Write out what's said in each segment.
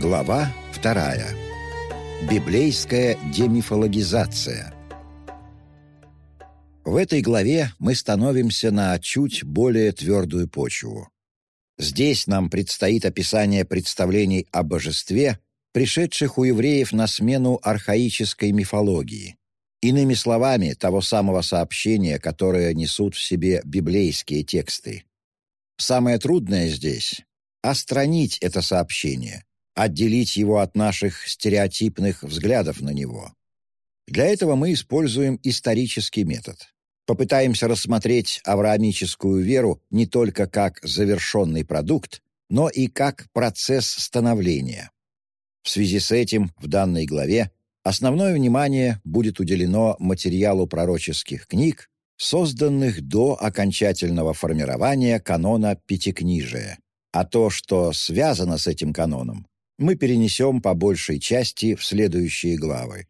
Глава вторая. Библейская демифологизация. В этой главе мы становимся на чуть более твердую почву. Здесь нам предстоит описание представлений о божестве, пришедших у евреев на смену архаической мифологии. Иными словами, того самого сообщения, которое несут в себе библейские тексты. Самое трудное здесь — остранить это сообщение, отделить его от наших стереотипных взглядов на него. Для этого мы используем исторический метод. Попытаемся рассмотреть авраамическую веру не только как завершенный продукт, но и как процесс становления. В связи с этим в данной главе основное внимание будет уделено материалу пророческих книг, созданных до окончательного формирования канона Пятикнижия, а то, что связано с этим каноном, мы перенесем по большей части в следующие главы.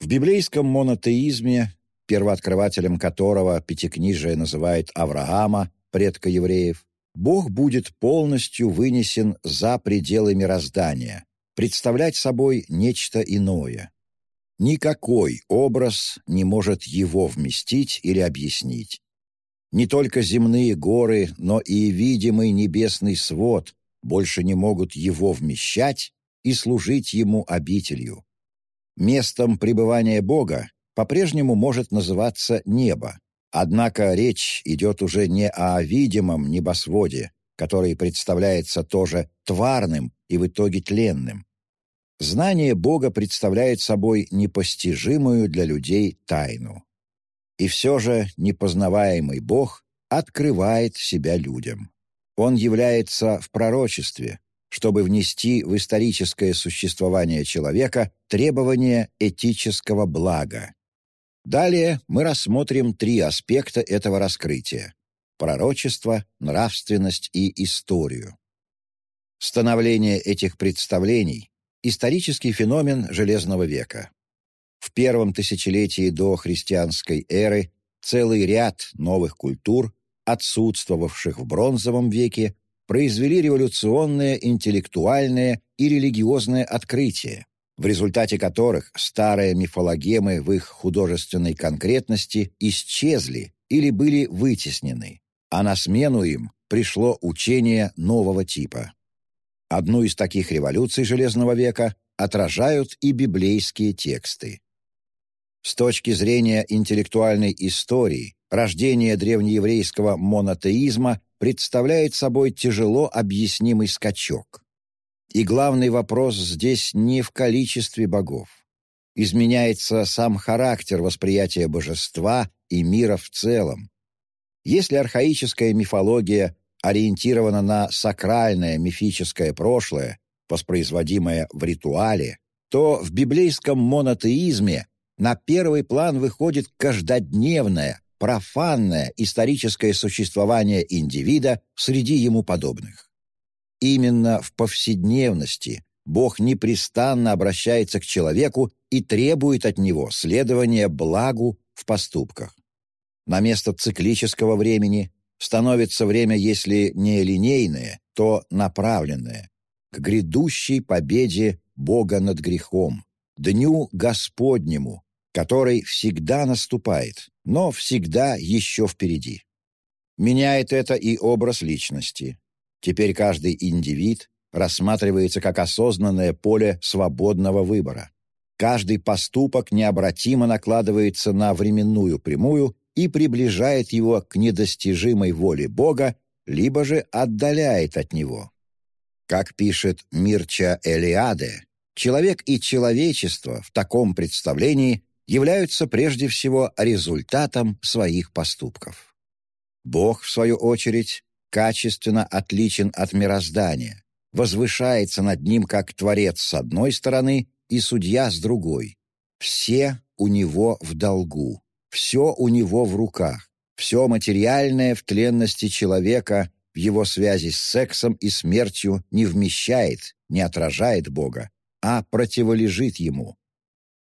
В библейском монотеизме, первооткрывателем которого Пятикнижие называет Авраама, предка евреев, Бог будет полностью вынесен за пределы мироздания, представлять собой нечто иное. Никакой образ не может его вместить или объяснить. Не только земные горы, но и видимый небесный свод больше не могут его вмещать и служить ему обителью. Местом пребывания Бога по-прежнему может называться небо, однако речь идет уже не о видимом небосводе, который представляется тоже тварным и в итоге тленным. Знание Бога представляет собой непостижимую для людей тайну. И все же непознаваемый Бог открывает себя людям. Он является в пророчестве, чтобы внести в историческое существование человека требования этического блага. Далее мы рассмотрим три аспекта этого раскрытия – пророчество, нравственность и историю. Становление этих представлений – исторический феномен Железного века. В первом тысячелетии до христианской эры целый ряд новых культур отсутствовавших в бронзовом веке, произвели революционное интеллектуальное и религиозное открытие, в результате которых старые мифологемы в их художественной конкретности исчезли или были вытеснены, а на смену им пришло учение нового типа. Одну из таких революций Железного века отражают и библейские тексты. С точки зрения интеллектуальной истории, рождение древнееврейского монотеизма представляет собой тяжело объяснимый скачок. И главный вопрос здесь не в количестве богов. Изменяется сам характер восприятия божества и мира в целом. Если архаическая мифология ориентирована на сакральное мифическое прошлое, воспроизводимое в ритуале, то в библейском монотеизме на первый план выходит каждодневное, профанное историческое существование индивида среди ему подобных. Именно в повседневности Бог непрестанно обращается к человеку и требует от него следования благу в поступках. На место циклического времени становится время, если не линейное, то направленное, к грядущей победе Бога над грехом, дню Господнему, который всегда наступает, но всегда еще впереди. Меняет это и образ личности. Теперь каждый индивид рассматривается как осознанное поле свободного выбора. Каждый поступок необратимо накладывается на временную прямую и приближает его к недостижимой воле Бога, либо же отдаляет от него. Как пишет Мирча Элиаде, человек и человечество в таком представлении являются прежде всего результатом своих поступков. Бог, в свою очередь, качественно отличен от мироздания, возвышается над ним как Творец с одной стороны и Судья с другой. Все у него в долгу, все у него в руках, все материальное в тленности человека в его связи с сексом и смертью не вмещает, не отражает Бога, а противолежит ему,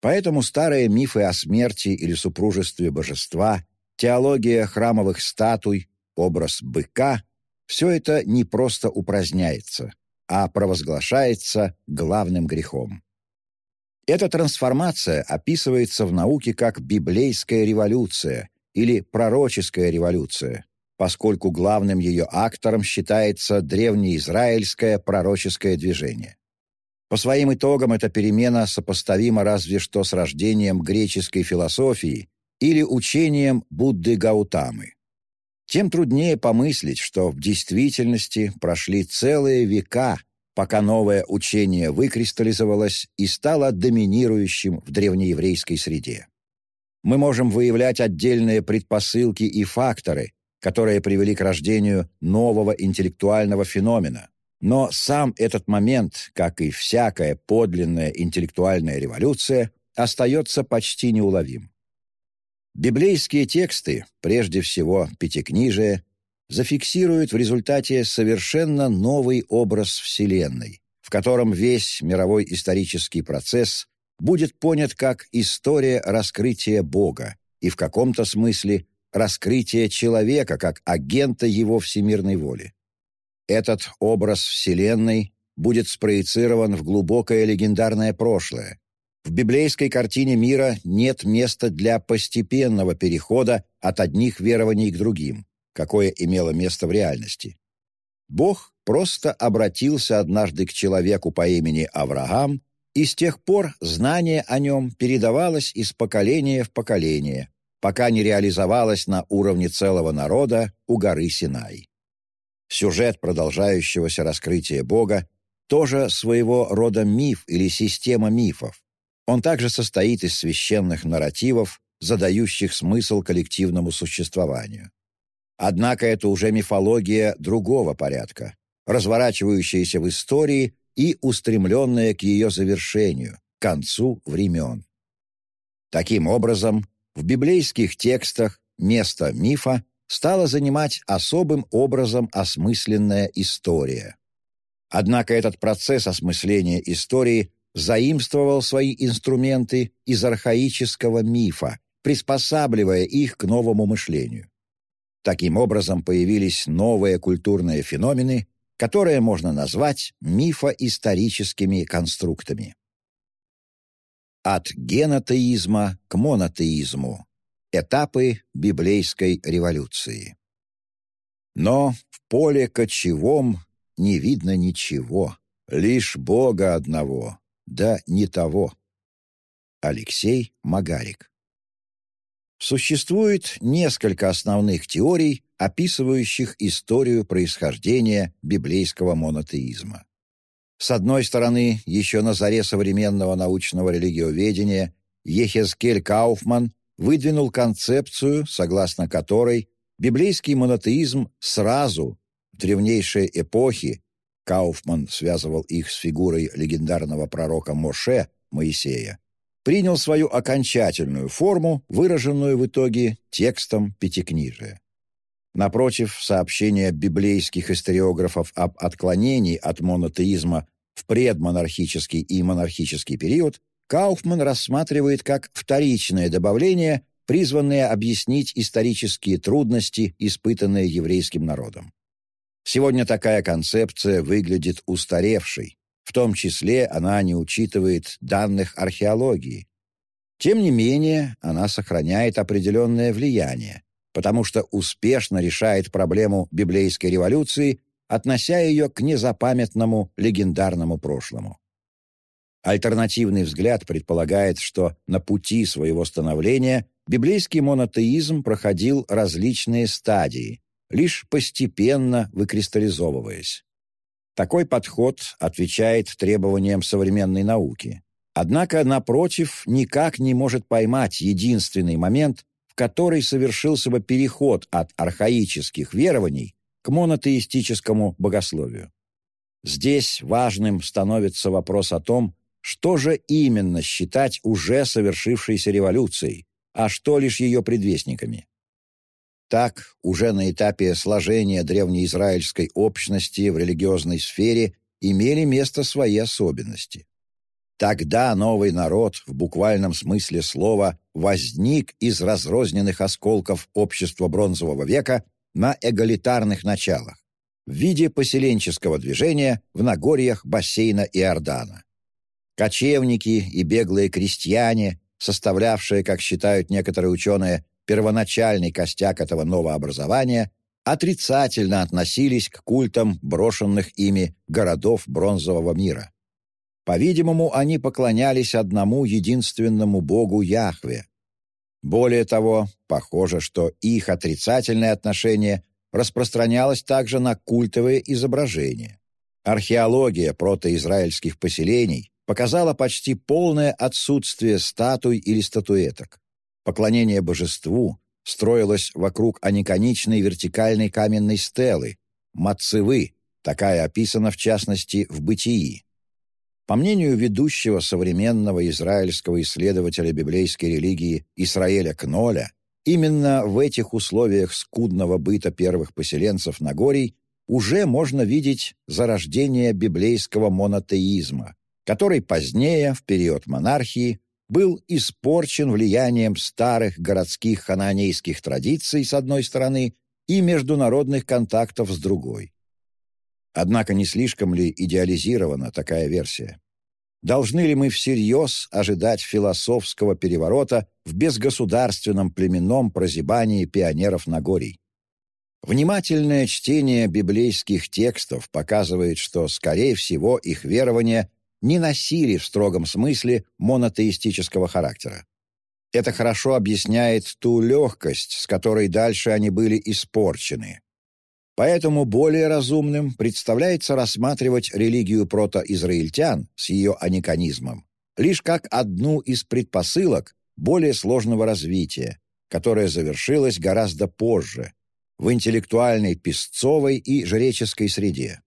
Поэтому старые мифы о смерти или супружестве божества, теология храмовых статуй, образ быка — все это не просто упраздняется. а провозглашается главным грехом. Эта трансформация описывается в науке как библейская революция или пророческая революция, поскольку главным ее актором считается древнеизраильское пророческое движение. По своим итогам эта перемена сопоставима разве что с рождением греческой философии или учением Будды Гаутамы. Тем труднее помыслить, что в действительности прошли целые века, пока новое учение выкристаллизовалось и стало доминирующим в древнееврейской среде. Мы можем выявлять отдельные предпосылки и факторы, которые привели к рождению нового интеллектуального феномена, но сам этот момент, как и всякая подлинная интеллектуальная революция, остается почти неуловим. Библейские тексты, прежде всего Пятикнижие, зафиксируют в результате совершенно новый образ Вселенной, в котором весь мировой исторический процесс будет понят как история раскрытия Бога и в каком-то смысле раскрытия человека как агента его всемирной воли. Этот образ Вселенной будет спроецирован в глубокое легендарное прошлое. В библейской картине мира нет места для постепенного перехода от одних верований к другим, какое имело место в реальности. Бог просто обратился однажды к человеку по имени Авраам, и с тех пор знание о нем передавалось из поколения в поколение, пока не реализовалось на уровне целого народа у горы Синай. Сюжет продолжающегося раскрытия Бога тоже своего рода миф или система мифов. Он также состоит из священных нарративов, задающих смысл коллективному существованию. Однако это уже мифология другого порядка, разворачивающаяся в истории и устремленная к ее завершению, концу времен. Таким образом, в библейских текстах место мифа стала занимать особым образом осмысленная история. Однако этот процесс осмысления истории заимствовал свои инструменты из архаического мифа, приспосабливая их к новому мышлению. Таким образом появились новые культурные феномены, которые можно назвать мифоисторическими конструктами. От генотеизма к монотеизму Этапы библейской революции. Но в поле кочевом не видно ничего, лишь Бога одного, да не того. Алексей Магарик. Существует несколько основных теорий, описывающих историю происхождения библейского монотеизма. С одной стороны, еще на заре современного научного религиоведения Ехезкель Кауфман выдвинул концепцию, согласно которой библейский монотеизм сразу, в древнейшие эпохи, Кауфман связывал их с фигурой легендарного пророка Моше, Моисея, принял свою окончательную форму, выраженную в итоге текстом Пятикнижия. Напротив, сообщения библейских историографов об отклонении от монотеизма в предмонархический и монархический период Кауфман рассматривает как вторичное добавление, призванное объяснить исторические трудности, испытанные еврейским народом. Сегодня такая концепция выглядит устаревшей, в том числе она не учитывает данных археологии. Тем не менее, она сохраняет определенное влияние, потому что успешно решает проблему библейской революции, относя ее к незапамятному легендарному прошлому. Альтернативный взгляд предполагает, что на пути своего становления библейский монотеизм проходил различные стадии, лишь постепенно выкристаллизовываясь. Такой подход отвечает требованиям современной науки. Однако, напротив, никак не может поймать единственный момент, в который совершился бы переход от архаических верований к монотеистическому богословию. Здесь важным становится вопрос о том, что же именно считать уже совершившейся революцией, а что лишь ее предвестниками? Так, уже на этапе сложения древнеизраильской общности в религиозной сфере имели место свои особенности. Тогда новый народ, в буквальном смысле слова, возник из разрозненных осколков общества бронзового века на эгалитарных началах. в виде поселенческого движения в Нагорьях бассейна Иордана. Кочевники и беглые крестьяне, составлявшие, как считают некоторые ученые, первоначальный костяк этого новообразования, отрицательно относились к культам брошенных ими городов бронзового мира. По-видимому, они поклонялись одному единственному богу Яхве. Более того, похоже, что их отрицательное отношение распространялось также на культовые изображения. Археология протоизраильских поселений показала почти полное отсутствие статуй или статуэток. Поклонение божеству строилось вокруг аниконичной вертикальной каменной стелы, мацевы, такая описана в частности в «Бытии». По мнению ведущего современного израильского исследователя библейской религии Исраэля Кноля, именно в этих условиях скудного быта первых поселенцев Нагорий уже можно видеть зарождение библейского монотеизма, который позднее, в период монархии, был испорчен влиянием старых городских хананейских традиций с одной стороны и международных контактов с другой. Однако не слишком ли идеализирована такая версия? Должны ли мы всерьез ожидать философского переворота в безгосударственном племенном прозябании пионеров Нагорий? Внимательное чтение библейских текстов показывает, что, скорее всего, их верования не носили в строгом смысле монотеистического характера. Это хорошо объясняет ту легкость, с которой дальше они были испорчены. Поэтому более разумным представляется рассматривать религию протоизраильтян с ее аниканизмом лишь как одну из предпосылок более сложного развития, которое завершилось гораздо позже, в интеллектуальной песцовой и жреческой среде.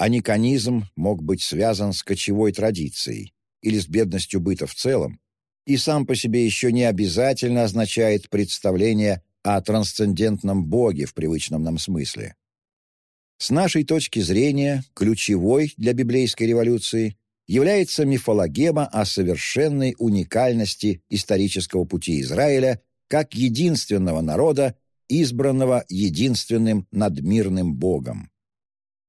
Аниканизм мог быть связан с кочевой традицией или с бедностью быта в целом, и сам по себе еще не обязательно означает представление о трансцендентном Боге в привычном нам смысле. С нашей точки зрения, ключевой для библейской революции является мифологема о совершенной уникальности исторического пути Израиля как единственного народа, избранного единственным надмирным Богом.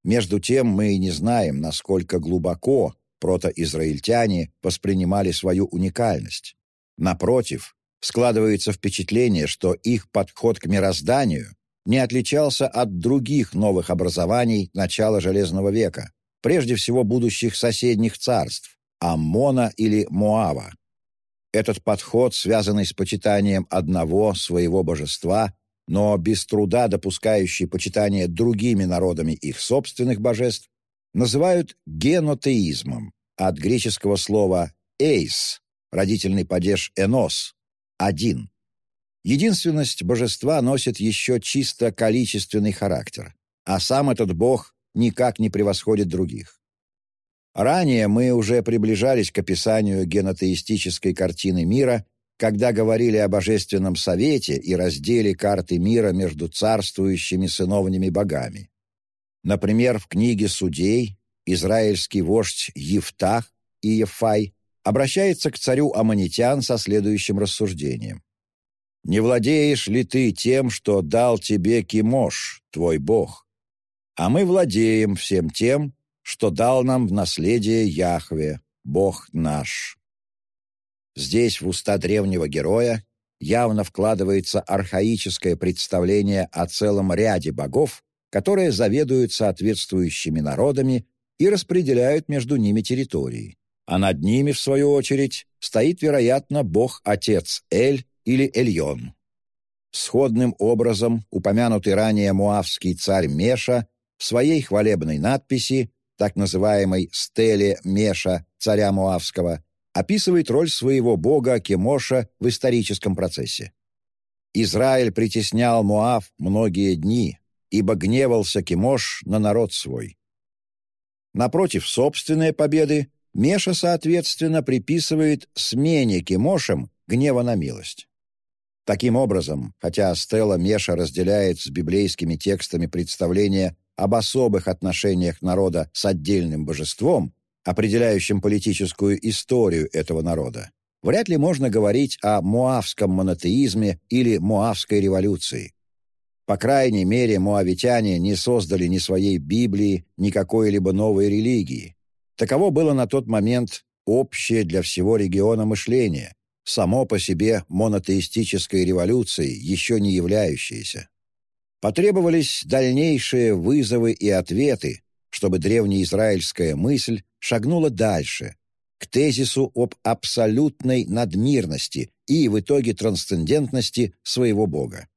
Между тем мы и не знаем, насколько глубоко протоизраильтяне воспринимали свою уникальность. Напротив, складывается впечатление, что их подход к мирозданию не отличался от других новых образований начала Железного века, прежде всего будущих соседних царств – Аммона или Моава. Этот подход, связанный с почитанием одного своего божества, но без труда допускающий почитание другими народами их собственных божеств, называют генотеизмом от греческого слова «эйс» – родительный падеж «энос» – «один». Единственность божества носит еще чисто количественный характер, а сам этот бог никак не превосходит других. Ранее мы уже приближались к описанию генотеистической картины мира когда говорили о Божественном Совете и разделе карты мира между царствующими сыновними богами. Например, в книге «Судей» израильский вождь Евтах и Ефай обращается к царю Аманитян со следующим рассуждением. «Не владеешь ли ты тем, что дал тебе Кимош, твой бог? А мы владеем всем тем, что дал нам в наследие Яхве, бог наш». Здесь в уста древнего героя явно вкладывается архаическое представление о целом ряде богов, которые заведуют соответствующими народами и распределяют между ними территории. А над ними, в свою очередь, стоит, вероятно, бог-отец Эль или Эльон. Сходным образом упомянутый ранее муавский царь Меша в своей хвалебной надписи, так называемой «стеле Меша, царя Муавского», описывает роль своего бога Кемоша в историческом процессе. Израиль притеснял Моав многие дни, ибо гневался Кемош на народ свой. Напротив собственной победы, Меша, соответственно, приписывает смене Кемошем гнева на милость. Таким образом, хотя Стелла Меша разделяет с библейскими текстами представление об особых отношениях народа с отдельным божеством, определяющим политическую историю этого народа, вряд ли можно говорить о муавском монотеизме или муавской революции. По крайней мере, муавитяне не создали ни своей Библии, ни какой-либо новой религии. Таково было на тот момент общее для всего региона мышление, само по себе монотеистической революцией, еще не являющееся. Потребовались дальнейшие вызовы и ответы, чтобы древнеизраильская мысль шагнула дальше, к тезису об абсолютной надмирности и в итоге трансцендентности своего Бога.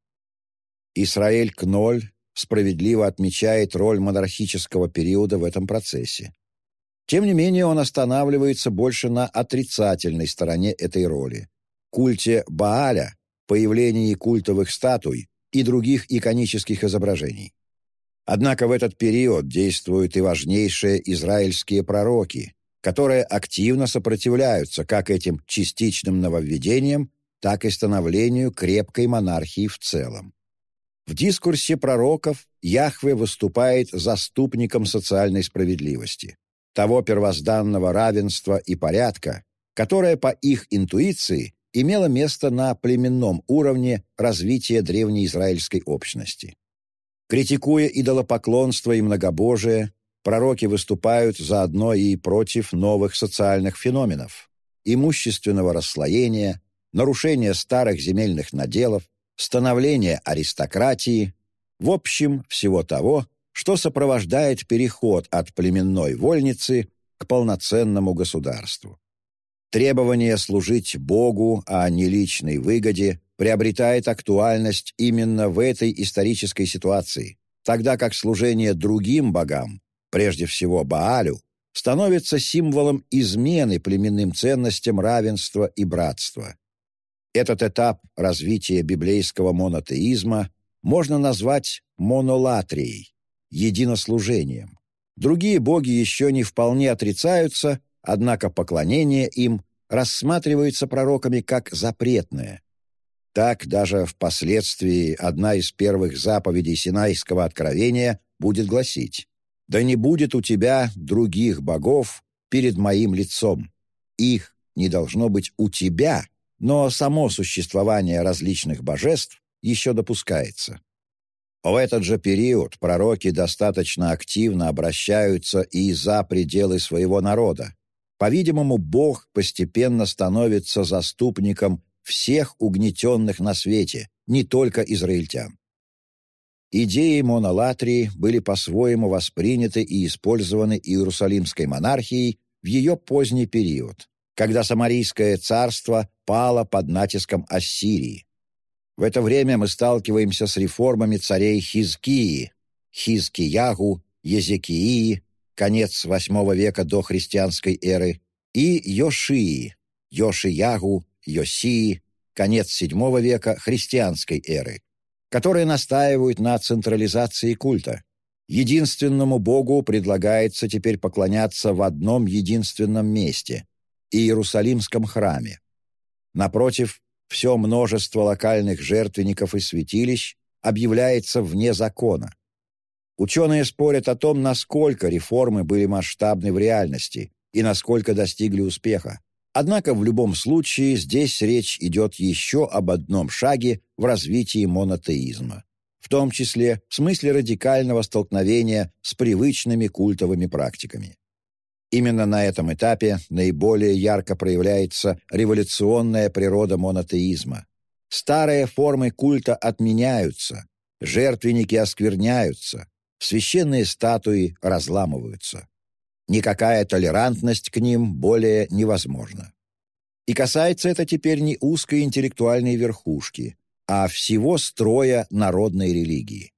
Исраэль Кноль справедливо отмечает роль монархического периода в этом процессе. Тем не менее, он останавливается больше на отрицательной стороне этой роли – культе Бааля, появлении культовых статуй и других иконических изображений. Однако в этот период действуют и важнейшие израильские пророки, которые активно сопротивляются как этим частичным нововведениям, так и становлению крепкой монархии в целом. В дискурсе пророков Яхве выступает заступником социальной справедливости того первозданного равенства и порядка, которое по их интуиции имело место на племенном уровне развития древнеизраильской общности. Критикуя идолопоклонство и многобожие, пророки выступают заодно и против новых социальных феноменов – имущественного расслоения, нарушения старых земельных наделов, становления аристократии, в общем, всего того, что сопровождает переход от племенной вольницы к полноценному государству. Требование служить Богу, а не личной выгоде, приобретает актуальность именно в этой исторической ситуации, тогда как служение другим богам, прежде всего Баалю, становится символом измены племенным ценностям равенства и братства. Этот этап развития библейского монотеизма можно назвать монолатрией, единослужением. Другие боги еще не вполне отрицаются, однако поклонение им рассматривается пророками как запретное. Так даже впоследствии одна из первых заповедей Синайского откровения будет гласить «Да не будет у тебя других богов перед моим лицом. Их не должно быть у тебя, но само существование различных божеств еще допускается». В этот же период пророки достаточно активно обращаются и за пределы своего народа. По-видимому, Бог постепенно становится заступником всех угнетенных на свете, не только израильтян. Идеи монолатрии были по-своему восприняты и использованы Иерусалимской монархией в ее поздний период, когда Самарийское царство пало под натиском Ассирии. В это время мы сталкиваемся с реформами царей Хизкии, Хизкиягу, Езекии, конец VIII века до христианской эры, и Йошии, Йошиягу, Йосии, конец VII века христианской эры, которые настаивают на централизации культа. Единственному Богу предлагается теперь поклоняться в одном единственном месте – Иерусалимском храме. Напротив, все множество локальных жертвенников и святилищ объявляется вне закона. Ученые спорят о том, насколько реформы были масштабны в реальности и насколько достигли успеха. Однако в любом случае здесь речь идет еще об одном шаге в развитии монотеизма, в том числе в смысле радикального столкновения с привычными культовыми практиками. Именно на этом этапе наиболее ярко проявляется революционная природа монотеизма. Старые формы культа отменяются, жертвенники оскверняются, священные статуи разламываются. Никакая толерантность к ним более невозможна. И касается это теперь не узкой интеллектуальной верхушки, а всего строя народной религии.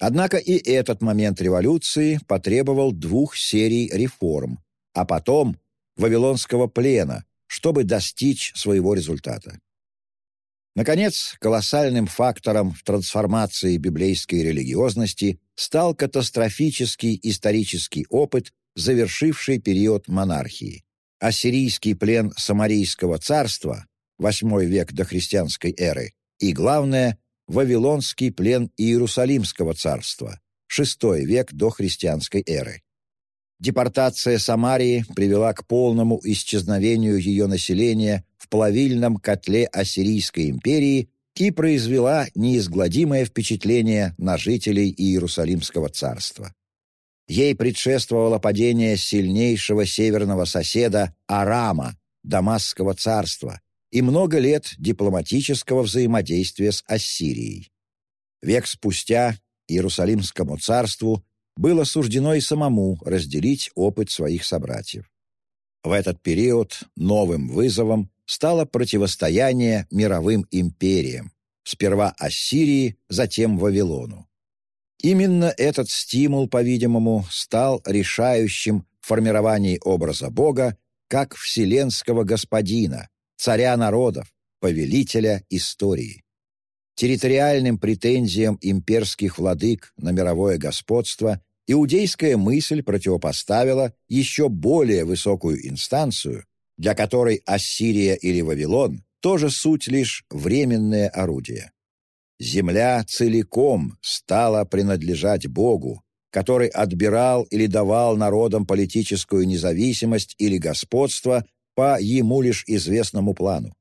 Однако и этот момент революции потребовал двух серий реформ, а потом Вавилонского плена, чтобы достичь своего результата. Наконец, колоссальным фактором в трансформации библейской религиозности стал катастрофический исторический опыт, завершивший период монархии. Ассирийский плен Самарийского царства, VIII век до христианской эры, и, главное, Вавилонский плен Иерусалимского царства, VI век до христианской эры. Депортация Самарии привела к полному исчезновению ее населения в плавильном котле Ассирийской империи и произвела неизгладимое впечатление на жителей Иерусалимского царства. Ей предшествовало падение сильнейшего северного соседа Арама, Дамасского царства, и много лет дипломатического взаимодействия с Ассирией. Век спустя Иерусалимскому царству было суждено и самому разделить опыт своих собратьев. В этот период новым вызовом стало противостояние мировым империям, сперва Ассирии, затем Вавилону. Именно этот стимул, по-видимому, стал решающим в формировании образа Бога как вселенского господина, царя народов, повелителя истории. Территориальным претензиям имперских владык на мировое господство иудейская мысль противопоставила еще более высокую инстанцию, для которой Ассирия или Вавилон тоже суть лишь временное орудие. Земля целиком стала принадлежать Богу, который отбирал или давал народам политическую независимость или господство по ему лишь известному плану.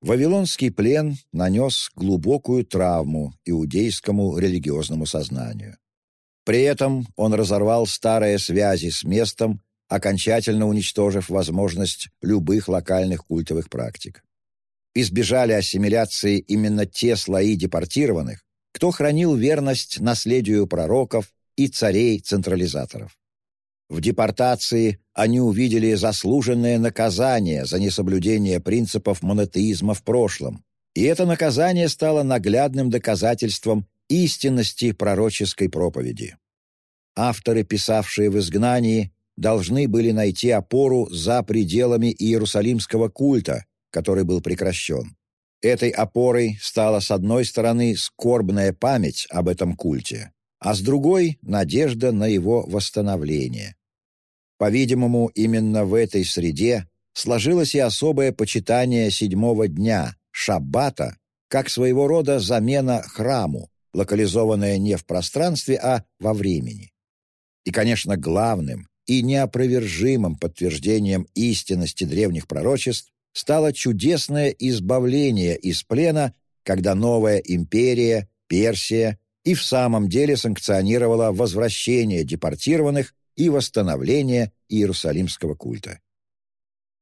Вавилонский плен нанес глубокую травму иудейскому религиозному сознанию. При этом он разорвал старые связи с местом, окончательно уничтожив возможность любых локальных культовых практик. Избежали ассимиляции именно те слои депортированных, кто хранил верность наследию пророков и царей-централизаторов. В депортации они увидели заслуженное наказание за несоблюдение принципов монотеизма в прошлом, и это наказание стало наглядным доказательством истинности пророческой проповеди. Авторы, писавшие в изгнании, должны были найти опору за пределами иерусалимского культа, который был прекращен. Этой опорой стала, с одной стороны, скорбная память об этом культе, а с другой — надежда на его восстановление. По-видимому, именно в этой среде сложилось и особое почитание седьмого дня, шаббата, как своего рода замена храму, локализованная не в пространстве, а во времени. И, конечно, главным и неопровержимым подтверждением истинности древних пророчеств стало чудесное избавление из плена, когда новая империя, Персия, и в самом деле санкционировала возвращение депортированных и восстановление иерусалимского культа.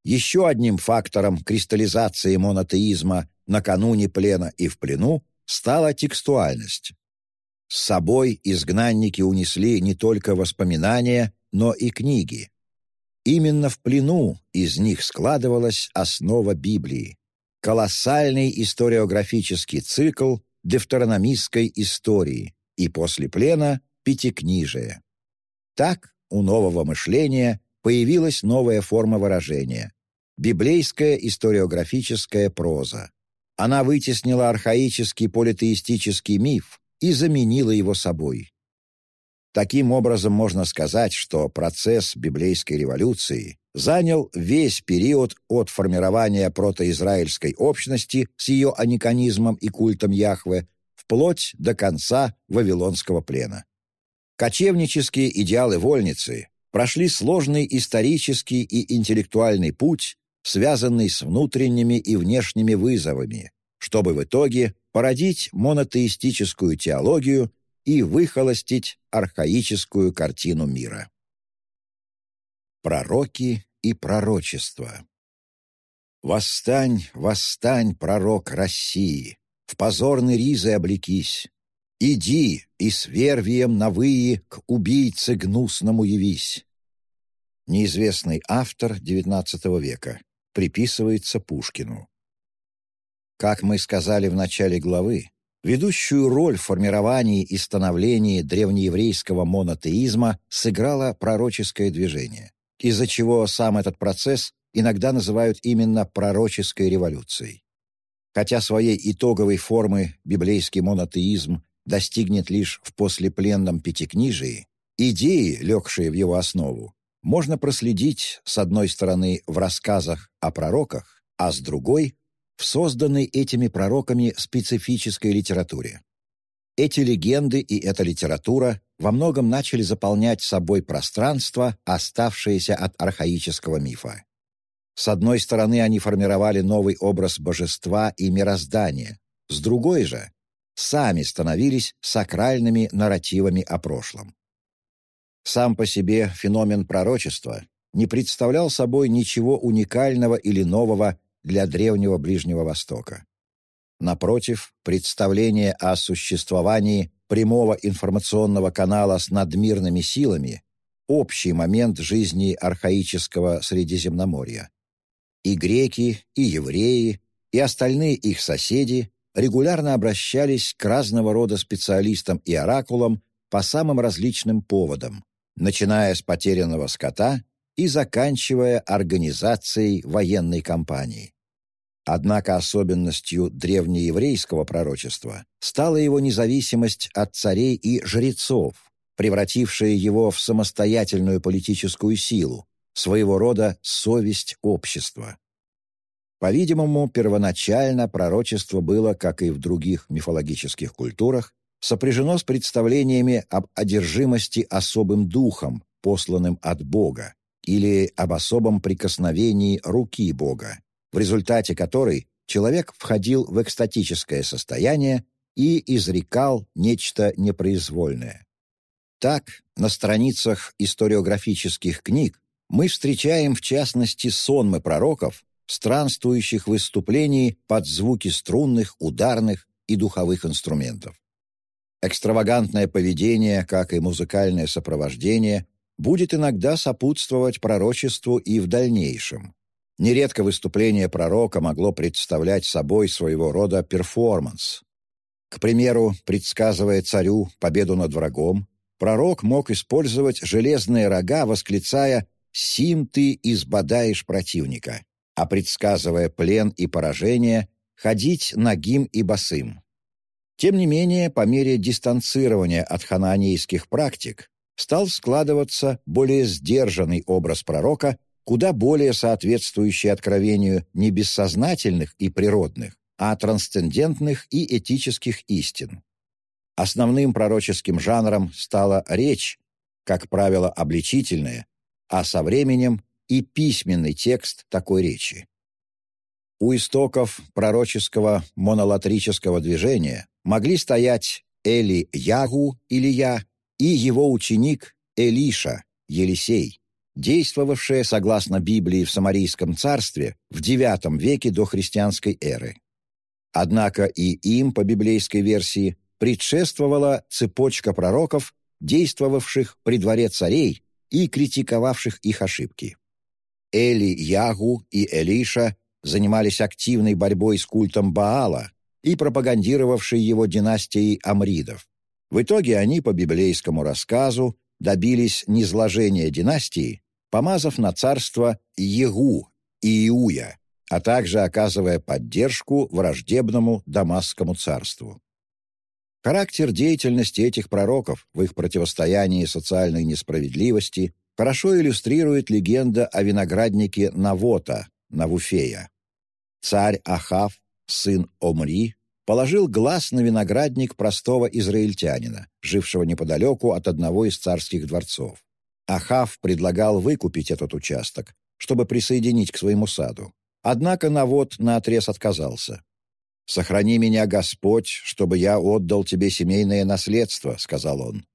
Еще одним фактором кристаллизации монотеизма накануне плена и в плену стала текстуальность. С собой изгнанники унесли не только воспоминания, но и книги. Именно в плену из них складывалась основа Библии, колоссальный историографический цикл дефтерономистской истории и после плена — пятикнижие. Так у нового мышления появилась новая форма выражения — библейская историографическая проза. Она вытеснила архаический политеистический миф, и заменила его собой. Таким образом, можно сказать, что процесс библейской революции занял весь период от формирования протоизраильской общности с ее аниканизмом и культом Яхве вплоть до конца Вавилонского плена. Кочевнические идеалы вольницы прошли сложный исторический и интеллектуальный путь, связанный с внутренними и внешними вызовами, чтобы в итоге породить монотеистическую теологию и выхолостить архаическую картину мира. Пророки и пророчество «Восстань, восстань, пророк России, в позорный ризы облекись, иди и с вервием на выи к убийце гнусному явись». Неизвестный автор XIX века приписывается Пушкину. Как мы сказали в начале главы, ведущую роль в формировании и становлении древнееврейского монотеизма сыграло пророческое движение, из-за чего сам этот процесс иногда называют именно пророческой революцией. Хотя своей итоговой формы библейский монотеизм достигнет лишь в послепленном пятикнижии, идеи, легшие в его основу, можно проследить, с одной стороны, в рассказах о пророках, а с другой в созданной этими пророками специфической литературе. Эти легенды и эта литература во многом начали заполнять собой пространство, оставшееся от архаического мифа. С одной стороны, они формировали новый образ божества и мироздания, с другой же, сами становились сакральными нарративами о прошлом. Сам по себе феномен пророчества не представлял собой ничего уникального или нового для древнего Ближнего Востока. Напротив, представление о существовании прямого информационного канала с надмирными силами – общий момент жизни архаического Средиземноморья. И греки, и евреи, и остальные их соседи регулярно обращались к разного рода специалистам и оракулам по самым различным поводам, начиная с потерянного скота и заканчивая организацией военной кампании. Однако особенностью древнееврейского пророчества стала его независимость от царей и жрецов, превратившая его в самостоятельную политическую силу, своего рода совесть общества. По-видимому, первоначально пророчество было, как и в других мифологических культурах, сопряжено с представлениями об одержимости особым духом, посланным от Бога, или об особом прикосновении руки Бога, в результате которой человек входил в экстатическое состояние и изрекал нечто непроизвольное. Так, на страницах историографических книг мы встречаем в частности сонмы пророков, странствующих в выступлении под звуки струнных, ударных и духовых инструментов. Экстравагантное поведение, как и музыкальное сопровождение, будет иногда сопутствовать пророчеству и в дальнейшем. Нередко выступление пророка могло представлять собой своего рода перформанс. К примеру, предсказывая царю победу над врагом, пророк мог использовать железные рога, восклицая «Сим ты избадаешь противника» а предсказывая плен и поражение, ходить нагим и босым. Тем не менее, по мере дистанцирования от хананейских практик стал складываться более сдержанный образ пророка, куда более соответствующий откровению не бессознательных и природных, а трансцендентных и этических истин. Основным пророческим жанром стала речь, как правило, обличительная, а со временем и письменный текст такой речи. У истоков пророческого монолатрического движения могли стоять Эли Ягу Илья и его ученик Элиша Елисей, действовавшие, согласно Библии, в Самарийском царстве в IX веке до христианской эры. Однако и им, по библейской версии, предшествовала цепочка пророков, действовавших при дворе царей и критиковавших их ошибки. Эли Ягу и Элиша занимались активной борьбой с культом Баала и пропагандировавшей его династией Амридов. В итоге они, по библейскому рассказу, добились низложения династии, помазав на царство Егу и Иуя, а также оказывая поддержку враждебному Дамасскому царству. Характер деятельности этих пророков в их противостоянии социальной несправедливости хорошо иллюстрирует легенда о винограднике Навота, Навуфея. Царь Ахав, сын Омри, положил глаз на виноградник простого израильтянина, жившего неподалеку от одного из царских дворцов. Ахав предлагал выкупить этот участок, чтобы присоединить к своему саду. Однако Навот наотрез отказался. «Сохрани меня, Господь, чтобы я отдал тебе семейное наследство», — сказал он.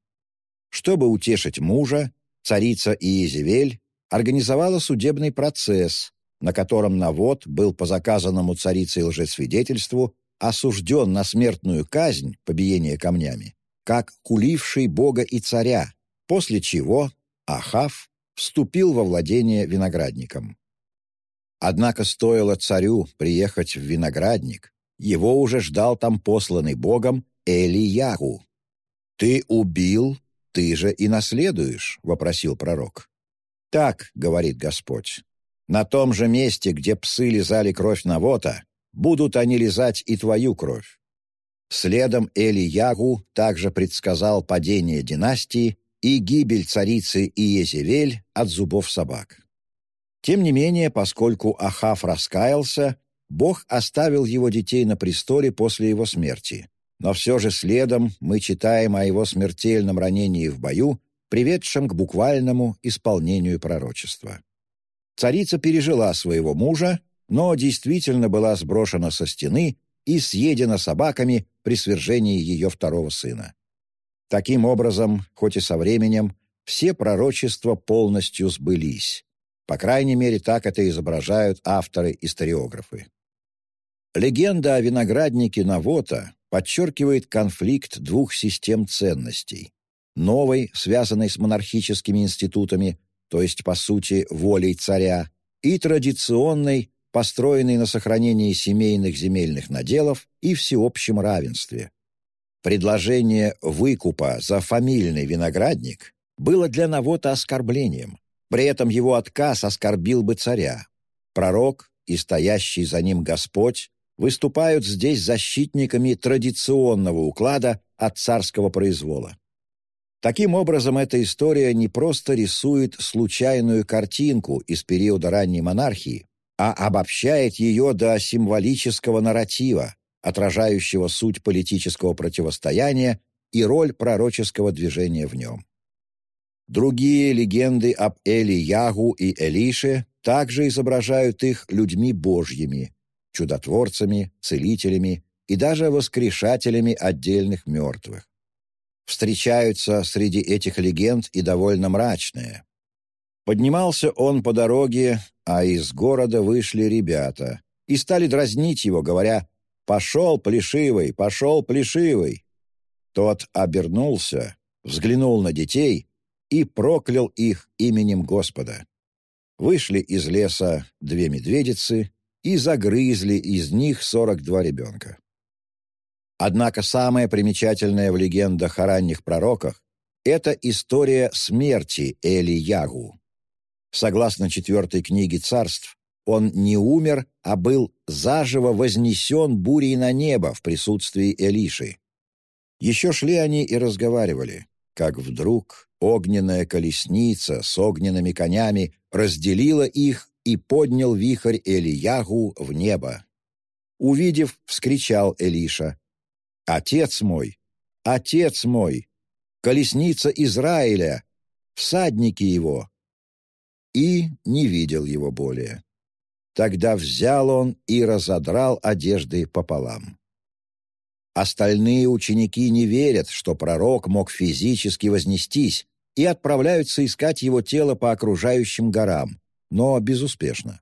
Чтобы утешить мужа, царица Иезевель организовала судебный процесс, на котором Навод был по заказанному царицей лжесвидетельству осужден на смертную казнь, побиение камнями, как куливший бога и царя, после чего Ахав вступил во владение виноградником. Однако стоило царю приехать в виноградник, его уже ждал там посланный богом Элиягу. «Ты убил ты же и наследуешь?» — вопросил пророк. «Так, — говорит Господь, — на том же месте, где псы лизали кровь Навота, будут они лизать и твою кровь». Следом Эли Ягу также предсказал падение династии и гибель царицы Иезевель от зубов собак. Тем не менее, поскольку Ахав раскаялся, Бог оставил его детей на престоле после его смерти, но все же следом мы читаем о его смертельном ранении в бою, приведшем к буквальному исполнению пророчества. Царица пережила своего мужа, но действительно была сброшена со стены и съедена собаками при свержении ее второго сына. Таким образом, хоть и со временем, все пророчества полностью сбылись. По крайней мере, так это изображают авторы-историографы. Легенда о винограднике Навота подчеркивает конфликт двух систем ценностей. Новой, связанной с монархическими институтами, то есть, по сути, волей царя, и традиционной, построенной на сохранении семейных земельных наделов и всеобщем равенстве. Предложение выкупа за фамильный виноградник было для Навота оскорблением. При этом его отказ оскорбил бы царя. Пророк и стоящий за ним Господь выступают здесь защитниками традиционного уклада от царского произвола. Таким образом, эта история не просто рисует случайную картинку из периода ранней монархии, а обобщает ее до символического нарратива, отражающего суть политического противостояния и роль пророческого движения в нем. Другие легенды об Эли Ягу и Элише также изображают их людьми божьими, чудотворцами, целителями и даже воскрешателями отдельных мертвых. Встречаются среди этих легенд и довольно мрачные. Поднимался он по дороге, а из города вышли ребята и стали дразнить его, говоря «Пошел, плешивый, пошел, плешивый». Тот обернулся, взглянул на детей и проклял их именем Господа. Вышли из леса две медведицы и загрызли из них сорок два ребенка. Однако самое примечательное в легендах о ранних пророках — это история смерти Эли Ягу. Согласно четвертой книге царств, он не умер, а был заживо вознесен бурей на небо в присутствии Элиши. Еще шли они и разговаривали, как вдруг огненная колесница с огненными конями разделила их и поднял вихрь Элиягу в небо. Увидев, вскричал Элиша, «Отец мой! Отец мой! Колесница Израиля! Всадники его!» И не видел его более. Тогда взял он и разодрал одежды пополам. Остальные ученики не верят, что пророк мог физически вознестись, и отправляются искать его тело по окружающим горам, но безуспешно.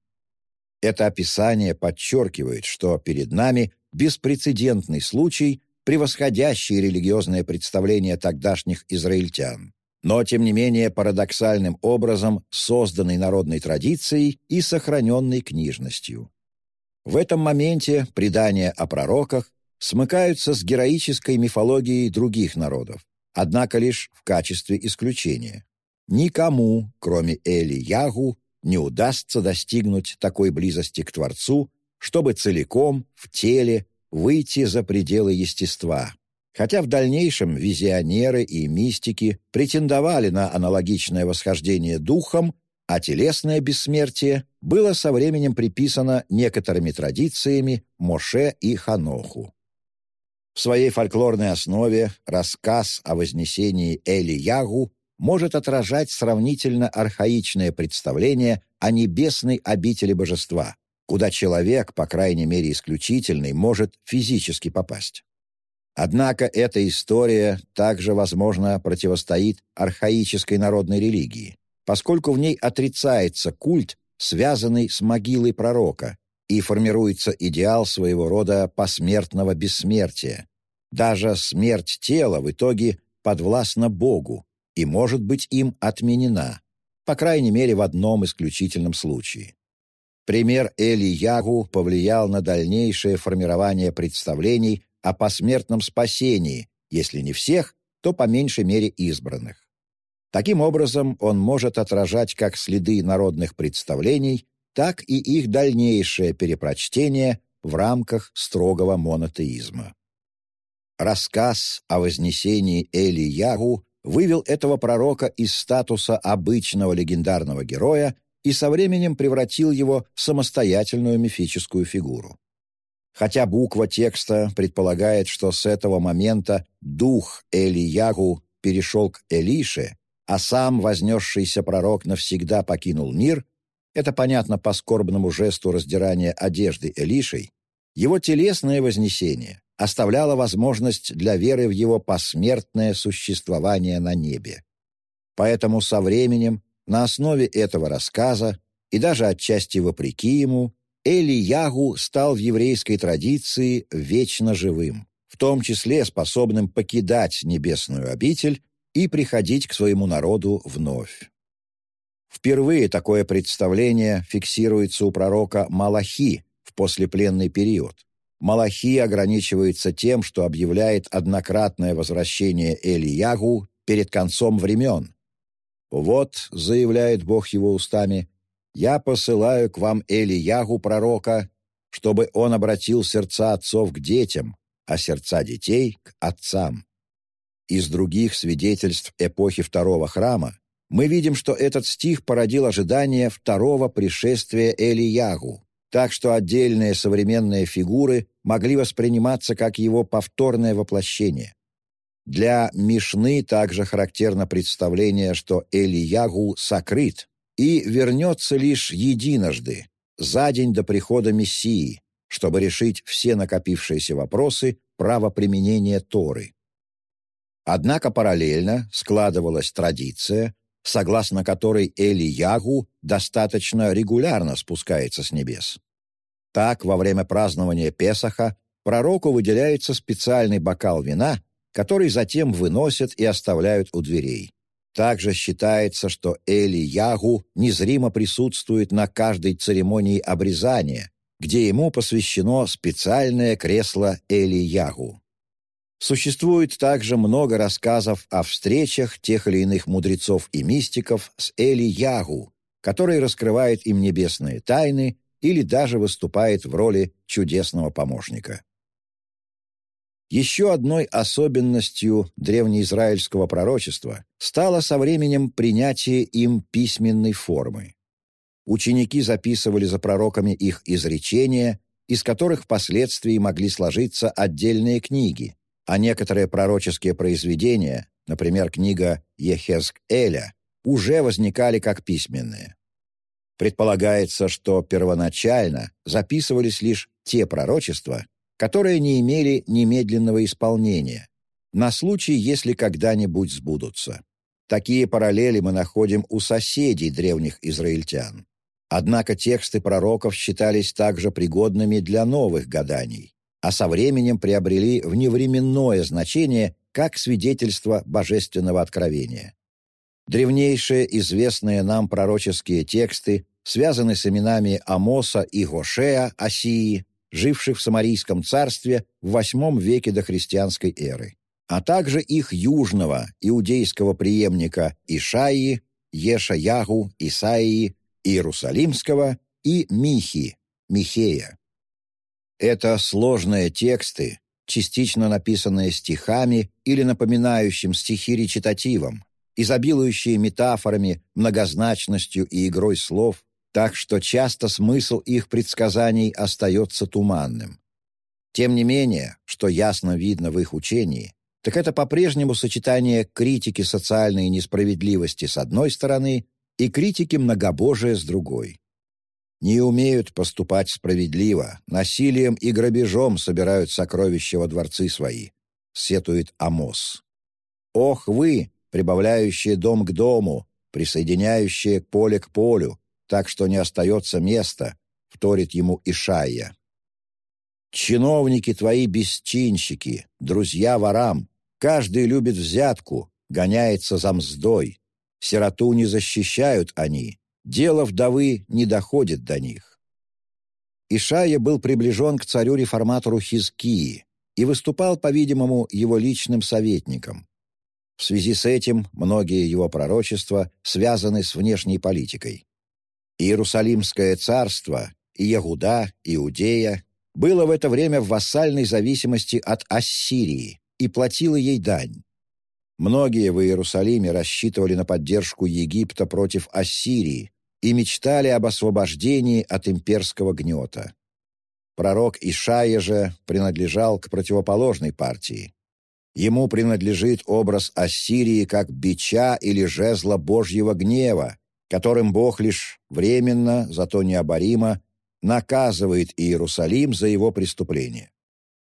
Это описание подчеркивает, что перед нами беспрецедентный случай, превосходящий религиозное представление тогдашних израильтян, но, тем не менее, парадоксальным образом созданный народной традицией и сохраненной книжностью. В этом моменте предания о пророках смыкаются с героической мифологией других народов, однако лишь в качестве исключения. Никому, кроме Эли Ягу, не удастся достигнуть такой близости к Творцу, чтобы целиком, в теле, выйти за пределы естества. Хотя в дальнейшем визионеры и мистики претендовали на аналогичное восхождение духом, а телесное бессмертие было со временем приписано некоторыми традициями Моше и Ханоху. В своей фольклорной основе рассказ о вознесении Эли Ягу может отражать сравнительно архаичное представление о небесной обители божества, куда человек, по крайней мере исключительный, может физически попасть. Однако эта история также, возможно, противостоит архаической народной религии, поскольку в ней отрицается культ, связанный с могилой пророка, и формируется идеал своего рода посмертного бессмертия. Даже смерть тела в итоге подвластна Богу и может быть им отменена, по крайней мере в одном исключительном случае. Пример Эли Ягу повлиял на дальнейшее формирование представлений о посмертном спасении, если не всех, то по меньшей мере избранных. Таким образом, он может отражать как следы народных представлений, так и их дальнейшее перепрочтение в рамках строгого монотеизма. Рассказ о вознесении Эли Ягу вывел этого пророка из статуса обычного легендарного героя и со временем превратил его в самостоятельную мифическую фигуру. Хотя буква текста предполагает, что с этого момента дух Эли-Ягу перешел к Элише, а сам вознесшийся пророк навсегда покинул мир, это понятно по скорбному жесту раздирания одежды Элишей, Его телесное вознесение оставляло возможность для веры в его посмертное существование на небе. Поэтому со временем, на основе этого рассказа, и даже отчасти вопреки ему, Эли Ягу стал в еврейской традиции вечно живым, в том числе способным покидать небесную обитель и приходить к своему народу вновь. Впервые такое представление фиксируется у пророка Малахи в послепленный период. Малахи ограничивается тем, что объявляет однократное возвращение Элиягу перед концом времен. «Вот», — заявляет Бог его устами, я посылаю к вам Элиягу, пророка, чтобы он обратил сердца отцов к детям, а сердца детей — к отцам. Из других свидетельств эпохи второго храма мы видим, что этот стих породил ожидание второго пришествия Элиягу, так что отдельные современные фигуры могли восприниматься как его повторное воплощение. Для Мишны также характерно представление, что Элиягу сокрыт, и вернется лишь единожды, за день до прихода Мессии, чтобы решить все накопившиеся вопросы правоприменения Торы. Однако параллельно складывалась традиция, согласно которой Эли Ягу достаточно регулярно спускается с небес. Так, во время празднования Песаха пророку выделяется специальный бокал вина, который затем выносят и оставляют у дверей. Также считается, что Эли Ягу незримо присутствует на каждой церемонии обрезания, где ему посвящено специальное кресло Эли Ягу. Существует также много рассказов о встречах тех или иных мудрецов и мистиков с Эли Ягу, который раскрывает им небесные тайны или даже выступает в роли чудесного помощника. Еще одной особенностью древнеизраильского пророчества стало со временем принятие им письменной формы. Ученики записывали за пророками их изречения, из которых впоследствии могли сложиться отдельные книги, а некоторые пророческие произведения, например, книга Ехезк-Эля, уже возникали как письменные. Предполагается, что первоначально записывались лишь те пророчества, которые не имели немедленного исполнения, на случай, если когда-нибудь сбудутся. Такие параллели мы находим у соседей древних израильтян. Однако тексты пророков считались также пригодными для новых гаданий, а со временем приобрели вневременное значение как свидетельство божественного откровения. Древнейшие известные нам пророческие тексты связаны с именами Амоса и Гошея Осии, живших в Самарийском царстве в VIII веке до христианской эры, а также их южного иудейского преемника Ишаии, Ешаягу, Исаии, Иерусалимского и Михи, Михея. Это сложные тексты, частично написанные стихами или напоминающим стихи речитативом, изобилующие метафорами, многозначностью и игрой слов, так что часто смысл их предсказаний остается туманным. Тем не менее, что ясно видно в их учении, так это по-прежнему сочетание критики социальной несправедливости с одной стороны и критики многобожия с другой. Не умеют поступать справедливо, насилием и грабежом собирают сокровища во дворцы свои, сетует Амос. Ох вы, прибавляющие дом к дому, присоединяющие поле к полю, так что не остается места», — вторит ему Ишайя. «Чиновники твои бесчинщики, друзья ворам, каждый любит взятку, гоняется за мздой. Сироту не защищают они, дело вдовы не доходит до них». Ишайя был приближен к царю-реформатору Хизкии и выступал, по-видимому, его личным советником. В связи с этим многие его пророчества связаны с внешней политикой. Иерусалимское царство, Иегуда, Иудея, было в это время в вассальной зависимости от Ассирии и платило ей дань. Многие в Иерусалиме рассчитывали на поддержку Египта против Ассирии и мечтали об освобождении от имперского гнета. Пророк Ишая же принадлежал к противоположной партии. Ему принадлежит образ Ассирии как бича или жезла Божьего гнева, которым Бог лишь временно, зато необоримо, наказывает Иерусалим за его преступление.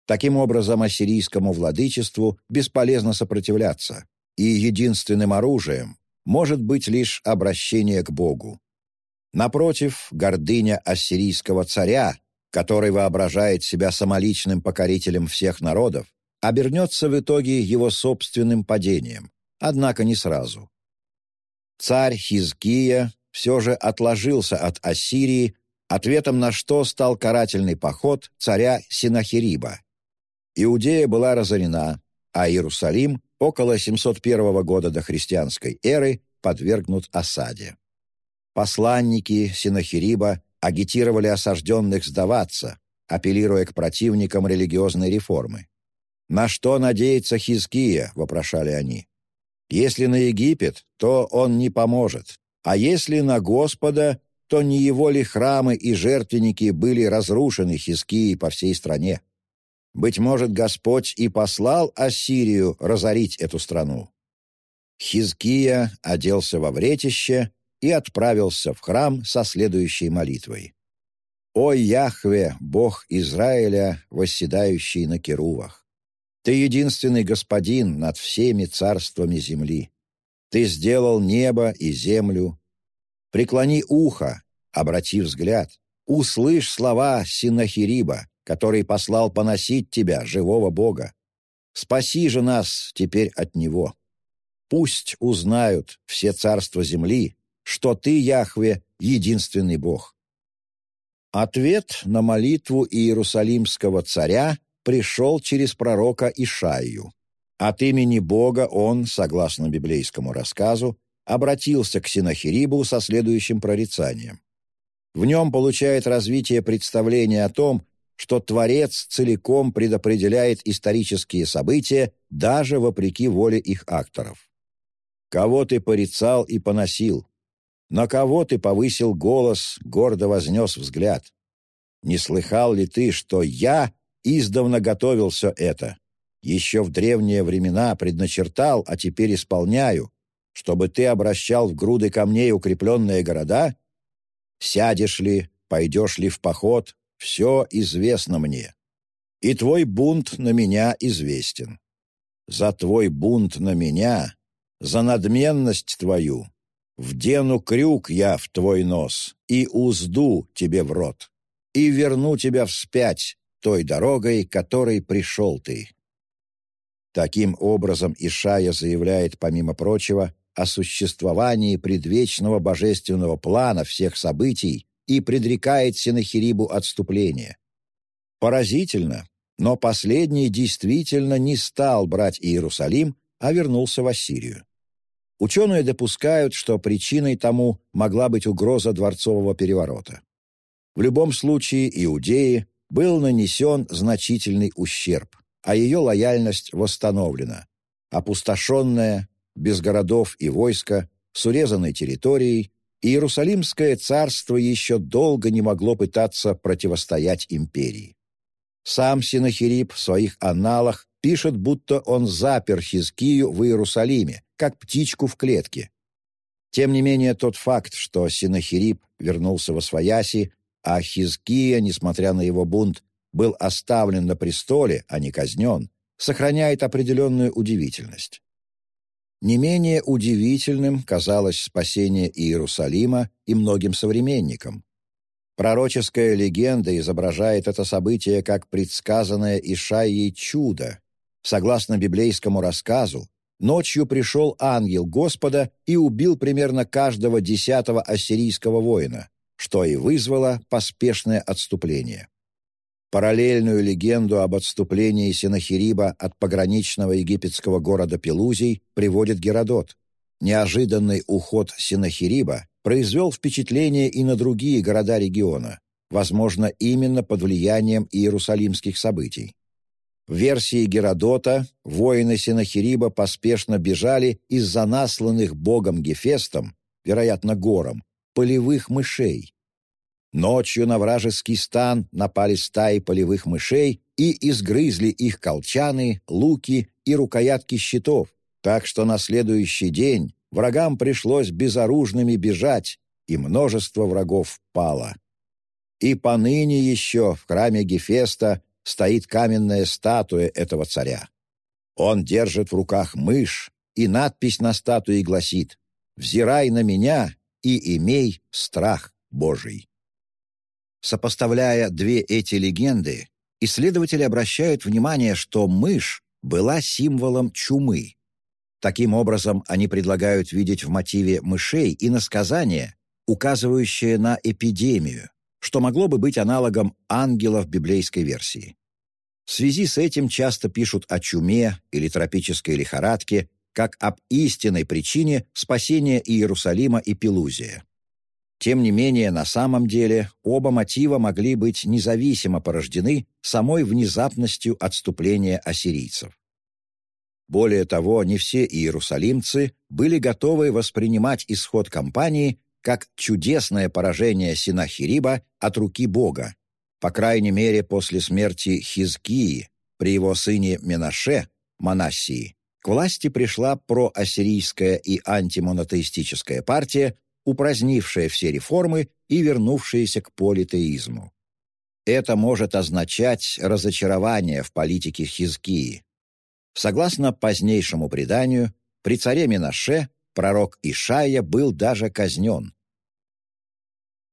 Таким образом, ассирийскому владычеству бесполезно сопротивляться, и единственным оружием может быть лишь обращение к Богу. Напротив, гордыня ассирийского царя, который воображает себя самоличным покорителем всех народов, обернется в итоге его собственным падением, однако не сразу. Царь Хизкия все же отложился от Ассирии, ответом на что стал карательный поход царя Синахириба. Иудея была разорена, а Иерусалим около 701 года до христианской эры подвергнут осаде. Посланники Синахириба агитировали осажденных сдаваться, апеллируя к противникам религиозной реформы. «На что надеется Хизкия?» — вопрошали они. «Если на Египет, то он не поможет, а если на Господа, то не его ли храмы и жертвенники были разрушены Хизкией по всей стране? Быть может, Господь и послал Ассирию разорить эту страну». Хизкия оделся во вретище и отправился в храм со следующей молитвой. «О Яхве, Бог Израиля, восседающий на керувах! Ты единственный господин над всеми царствами земли. Ты сделал небо и землю. Преклони ухо, обрати взгляд, услышь слова Синахириба, который послал поносить тебя, живого Бога. Спаси же нас теперь от него. Пусть узнают все царства земли, что ты, Яхве, единственный Бог. Ответ на молитву Иерусалимского царя пришел через пророка Ишаю. От имени Бога он, согласно библейскому рассказу, обратился к Синахирибу со следующим прорицанием. В нем получает развитие представление о том, что Творец целиком предопределяет исторические события даже вопреки воле их акторов. «Кого ты порицал и поносил? На кого ты повысил голос, гордо вознес взгляд? Не слыхал ли ты, что я издавна готовил все это? Еще в древние времена предначертал, а теперь исполняю, чтобы ты обращал в груды камней укрепленные города? Сядешь ли, пойдешь ли в поход, все известно мне. И твой бунт на меня известен. За твой бунт на меня, за надменность твою, Вдену крюк я в твой нос и узду тебе в рот, и верну тебя вспять той дорогой, которой пришел ты». Таким образом, Ишая заявляет, помимо прочего, о существовании предвечного божественного плана всех событий и предрекает Синахирибу отступление. Поразительно, но последний действительно не стал брать Иерусалим, а вернулся в Ассирию. Ученые допускают, что причиной тому могла быть угроза дворцового переворота. В любом случае Иудее был нанесен значительный ущерб, а ее лояльность восстановлена. Опустошенная, без городов и войска, с урезанной территорией, Иерусалимское царство еще долго не могло пытаться противостоять империи. Сам Синахирип в своих аналах пишет, будто он запер Хизкию в Иерусалиме, как птичку в клетке. Тем не менее, тот факт, что Синахирип вернулся во Свояси, а Хизкия, несмотря на его бунт, был оставлен на престоле, а не казнен, сохраняет определенную удивительность. Не менее удивительным казалось спасение Иерусалима и многим современникам. Пророческая легенда изображает это событие как предсказанное Ишайей чудо. Согласно библейскому рассказу, Ночью пришел ангел Господа и убил примерно каждого десятого ассирийского воина, что и вызвало поспешное отступление. Параллельную легенду об отступлении Синахириба от пограничного египетского города Пелузий приводит Геродот. Неожиданный уход Синахириба произвел впечатление и на другие города региона, возможно, именно под влиянием иерусалимских событий. В версии Геродота воины Синахириба поспешно бежали из-за насланных богом Гефестом, вероятно, гором, полевых мышей. Ночью на вражеский стан напали стаи полевых мышей и изгрызли их колчаны, луки и рукоятки щитов, так что на следующий день врагам пришлось безоружными бежать, и множество врагов пало. и поныне еще в храме Гефеста стоит каменная статуя этого царя. Он держит в руках мышь, и надпись на статуе гласит «Взирай на меня и имей страх Божий». Сопоставляя две эти легенды, исследователи обращают внимание, что мышь была символом чумы. Таким образом, они предлагают видеть в мотиве мышей и насказание, указывающее на эпидемию, что могло бы быть аналогом ангелов библейской версии. В связи с этим часто пишут о чуме или тропической лихорадке как об истинной причине спасения Иерусалима и Пелузия. Тем не менее, на самом деле, оба мотива могли быть независимо порождены самой внезапностью отступления ассирийцев. Более того, не все иерусалимцы были готовы воспринимать исход кампании как чудесное поражение Синахириба от руки Бога, по крайней мере после смерти Хизкии при его сыне Менаше, Манассии, к власти пришла проассирийская и антимонотеистическая партия, упразднившая все реформы и вернувшаяся к политеизму. Это может означать разочарование в политике Хизкии. Согласно позднейшему преданию, при царе Минаше пророк Ишая был даже казнен.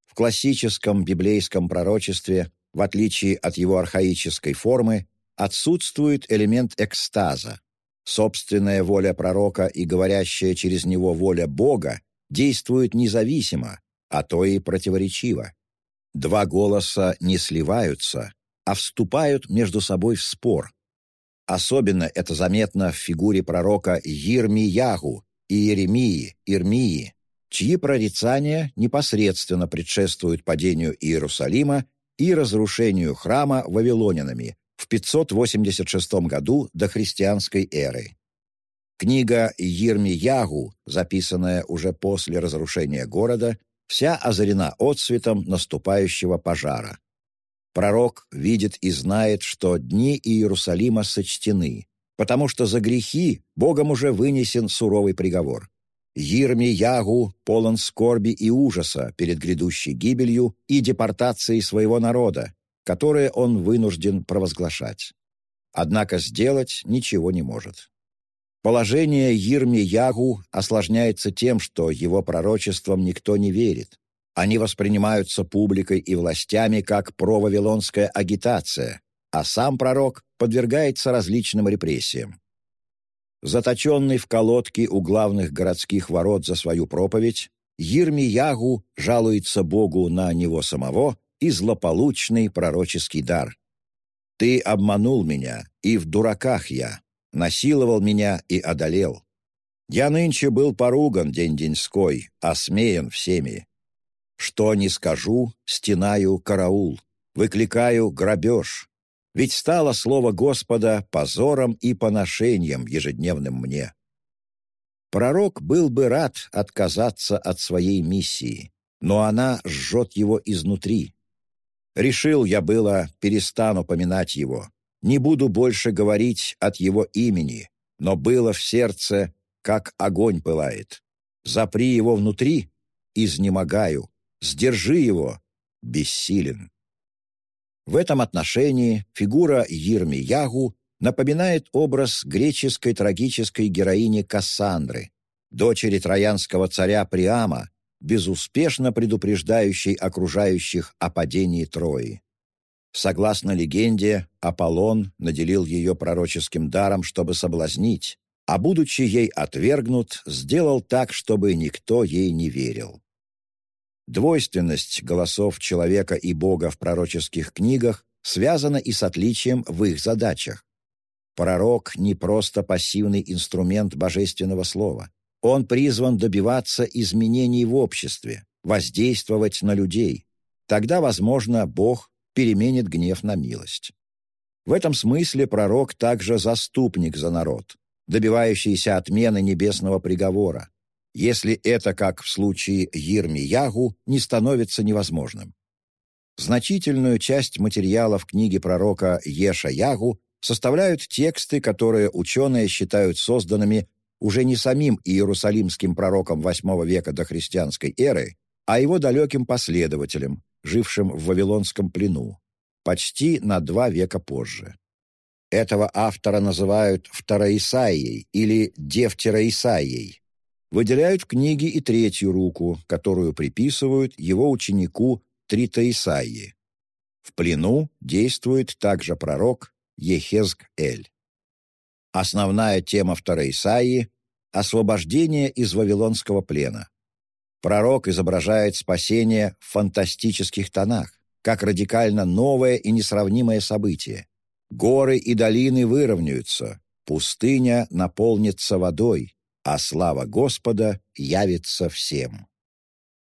В классическом библейском пророчестве, в отличие от его архаической формы, отсутствует элемент экстаза. Собственная воля пророка и говорящая через него воля Бога действуют независимо, а то и противоречиво. Два голоса не сливаются, а вступают между собой в спор. Особенно это заметно в фигуре пророка Ирмиягу и Иеремии, Ирмии, чьи прорицания непосредственно предшествуют падению Иерусалима и разрушению храма вавилонянами в 586 году до христианской эры. Книга Ермиягу, записанная уже после разрушения города, вся озарена отсветом наступающего пожара. Пророк видит и знает, что дни Иерусалима сочтены, потому что за грехи Богом уже вынесен суровый приговор. Ермиягу полон скорби и ужаса перед грядущей гибелью и депортацией своего народа, которое он вынужден провозглашать. Однако сделать ничего не может. Положение Ермиягу осложняется тем, что его пророчествам никто не верит. Они воспринимаются публикой и властями как провавилонская агитация, а сам пророк подвергается различным репрессиям. Заточенный в колодке у главных городских ворот за свою проповедь, Ермиягу жалуется Богу на него самого и злополучный пророческий дар. «Ты обманул меня, и в дураках я, насиловал меня и одолел. Я нынче был поруган день-деньской, осмеян всеми. Что не скажу, стенаю караул, выкликаю грабеж, ведь стало слово Господа позором и поношением ежедневным мне. Пророк был бы рад отказаться от своей миссии, но она жжет его изнутри. Решил я было, перестану поминать его, не буду больше говорить от его имени, но было в сердце, как огонь пылает. Запри его внутри, изнемогаю, сдержи его, бессилен. В этом отношении фигура Ермиягу напоминает образ греческой трагической героини Кассандры, дочери троянского царя Приама, безуспешно предупреждающей окружающих о падении Трои. Согласно легенде, Аполлон наделил ее пророческим даром, чтобы соблазнить, а, будучи ей отвергнут, сделал так, чтобы никто ей не верил. Двойственность голосов человека и Бога в пророческих книгах связана и с отличием в их задачах. Пророк не просто пассивный инструмент божественного слова. Он призван добиваться изменений в обществе, воздействовать на людей. Тогда, возможно, Бог переменит гнев на милость. В этом смысле пророк также заступник за народ, добивающийся отмены небесного приговора, если это, как в случае Ермиягу, не становится невозможным. Значительную часть материалов книги пророка Еша-Ягу составляют тексты, которые ученые считают созданными уже не самим иерусалимским пророком VIII века до христианской эры, а его далеким последователем, жившим в Вавилонском плену, почти на два века позже. Этого автора называют Второисаией или Девтероисаией. Выделяют в книге и третью руку, которую приписывают его ученику Тритоисаии. В плену действует также пророк Ехезг-Эль. Основная тема второй Исаии — освобождение из вавилонского плена. Пророк изображает спасение в фантастических тонах, как радикально новое и несравнимое событие. Горы и долины выровняются, пустыня наполнится водой, а слава Господа явится всем.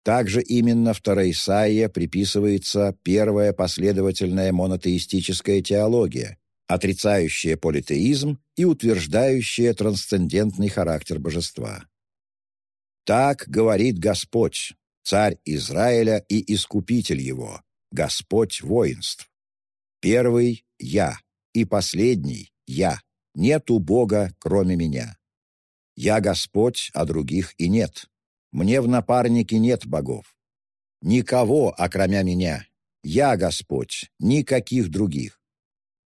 Также именно второй Исаия приписывается первая последовательная монотеистическая теология, отрицающая политеизм и утверждающая трансцендентный характер божества. «Так говорит Господь, царь Израиля и искупитель его, Господь воинств. Первый — я, и последний — я. Нету Бога, кроме меня. Я Господь, а других и нет. Мне в напарнике нет богов. Никого, окромя меня. Я Господь, никаких других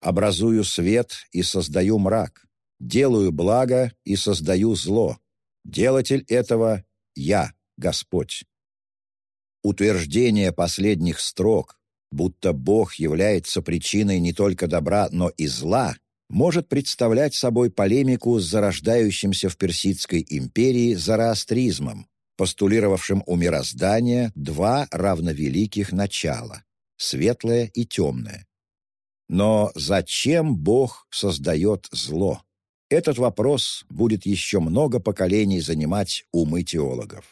образую свет и создаю мрак, делаю благо и создаю зло. Делатель этого — я, Господь. Утверждение последних строк, будто Бог является причиной не только добра, но и зла, может представлять собой полемику с зарождающимся в Персидской империи зороастризмом, постулировавшим у мироздания два равновеликих начала — светлое и темное. Но зачем Бог создает зло? Этот вопрос будет еще много поколений занимать умы теологов.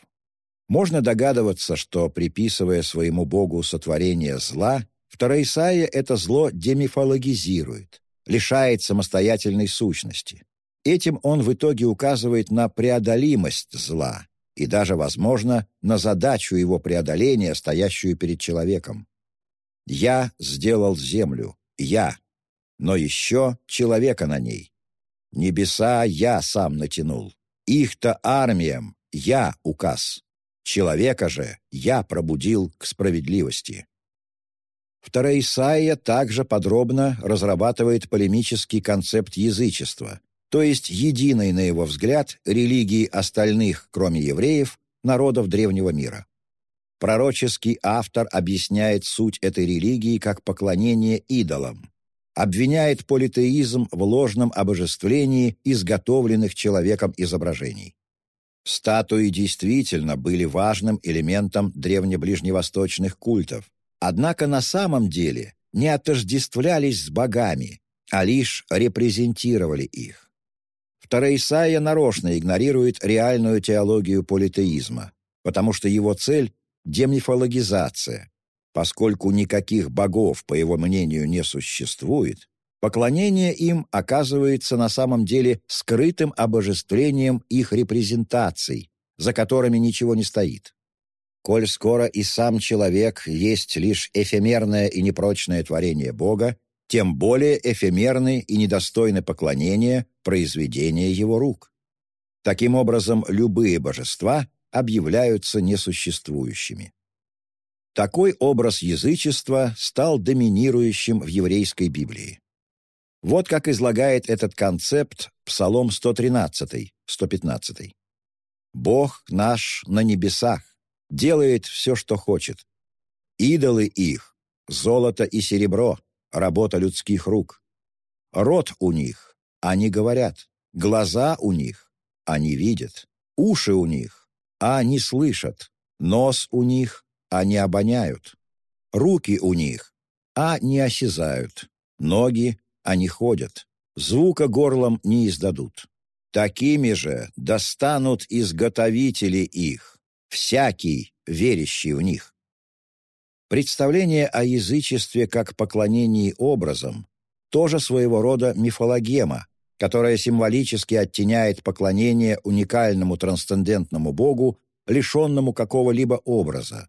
Можно догадываться, что, приписывая своему Богу сотворение зла, Второисаия это зло демифологизирует, лишает самостоятельной сущности. Этим он в итоге указывает на преодолимость зла и даже, возможно, на задачу его преодоления, стоящую перед человеком. «Я сделал землю, я, но еще человека на ней. Небеса я сам натянул, их-то армиям я указ. Человека же я пробудил к справедливости. Вторая Исаия также подробно разрабатывает полемический концепт язычества, то есть единой, на его взгляд, религии остальных, кроме евреев, народов древнего мира. Пророческий автор объясняет суть этой религии как поклонение идолам, обвиняет политеизм в ложном обожествлении изготовленных человеком изображений. Статуи действительно были важным элементом древнеближневосточных культов, однако на самом деле не отождествлялись с богами, а лишь репрезентировали их. Вторая Исаия нарочно игнорирует реальную теологию политеизма, потому что его цель демифологизация. Поскольку никаких богов, по его мнению, не существует, поклонение им оказывается на самом деле скрытым обожествлением их репрезентаций, за которыми ничего не стоит. Коль скоро и сам человек есть лишь эфемерное и непрочное творение Бога, тем более эфемерны и недостойны поклонения произведения его рук. Таким образом, любые божества объявляются несуществующими. Такой образ язычества стал доминирующим в еврейской Библии. Вот как излагает этот концепт Псалом 113, 115. «Бог наш на небесах, делает все, что хочет. Идолы их — золото и серебро, работа людских рук. Рот у них, они говорят, глаза у них, они видят, уши у них, а не слышат, нос у них, а не обоняют, руки у них, а не осязают, ноги, а не ходят, звука горлом не издадут. Такими же достанут изготовители их, всякий, верящий в них. Представление о язычестве как поклонении образом тоже своего рода мифологема, которая символически оттеняет поклонение уникальному трансцендентному Богу, лишенному какого-либо образа.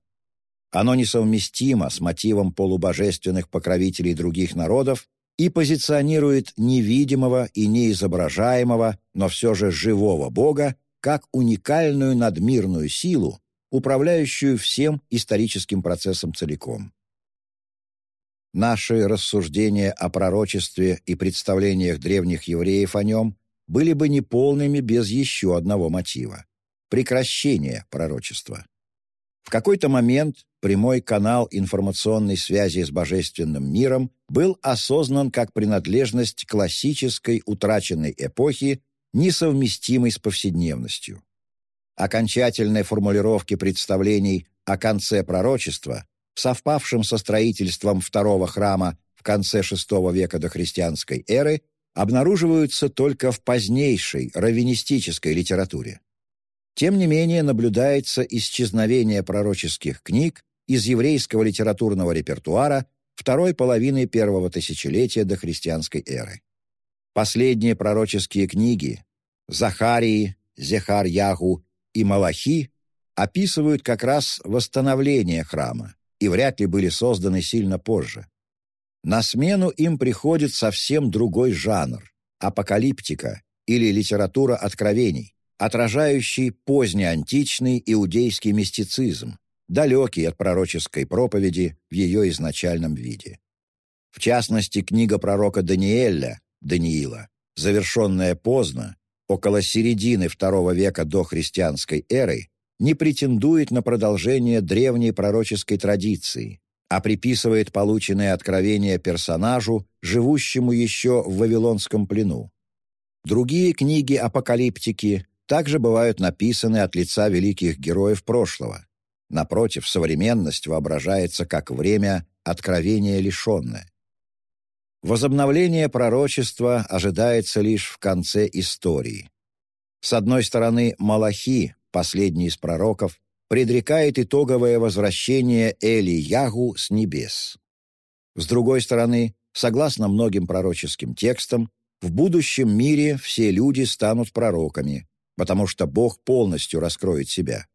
Оно несовместимо с мотивом полубожественных покровителей других народов и позиционирует невидимого и неизображаемого, но все же живого Бога как уникальную надмирную силу, управляющую всем историческим процессом целиком. Наши рассуждения о пророчестве и представлениях древних евреев о нем были бы неполными без еще одного мотива – прекращения пророчества. В какой-то момент прямой канал информационной связи с божественным миром был осознан как принадлежность классической утраченной эпохи, несовместимой с повседневностью. Окончательной формулировки представлений о конце пророчества, совпавшем со строительством второго храма в конце VI века до христианской эры, обнаруживаются только в позднейшей раввинистической литературе. Тем не менее, наблюдается исчезновение пророческих книг из еврейского литературного репертуара второй половины первого тысячелетия до христианской эры. Последние пророческие книги Захарии, Зехар-Ягу и Малахи описывают как раз восстановление храма и вряд ли были созданы сильно позже. На смену им приходит совсем другой жанр – апокалиптика или литература откровений, отражающий позднеантичный иудейский мистицизм, далекий от пророческой проповеди в ее изначальном виде. В частности, книга пророка Даниэля, Даниила, завершенная поздно, около середины II века до христианской эры, не претендует на продолжение древней пророческой традиции, а приписывает полученные откровения персонажу, живущему еще в Вавилонском плену. Другие книги апокалиптики также бывают написаны от лица великих героев прошлого. Напротив, современность воображается как время откровения лишенное. Возобновление пророчества ожидается лишь в конце истории. С одной стороны, Малахи, последний из пророков, предрекает итоговое возвращение Эли Ягу с небес. С другой стороны, согласно многим пророческим текстам, в будущем мире все люди станут пророками, потому что Бог полностью раскроет себя.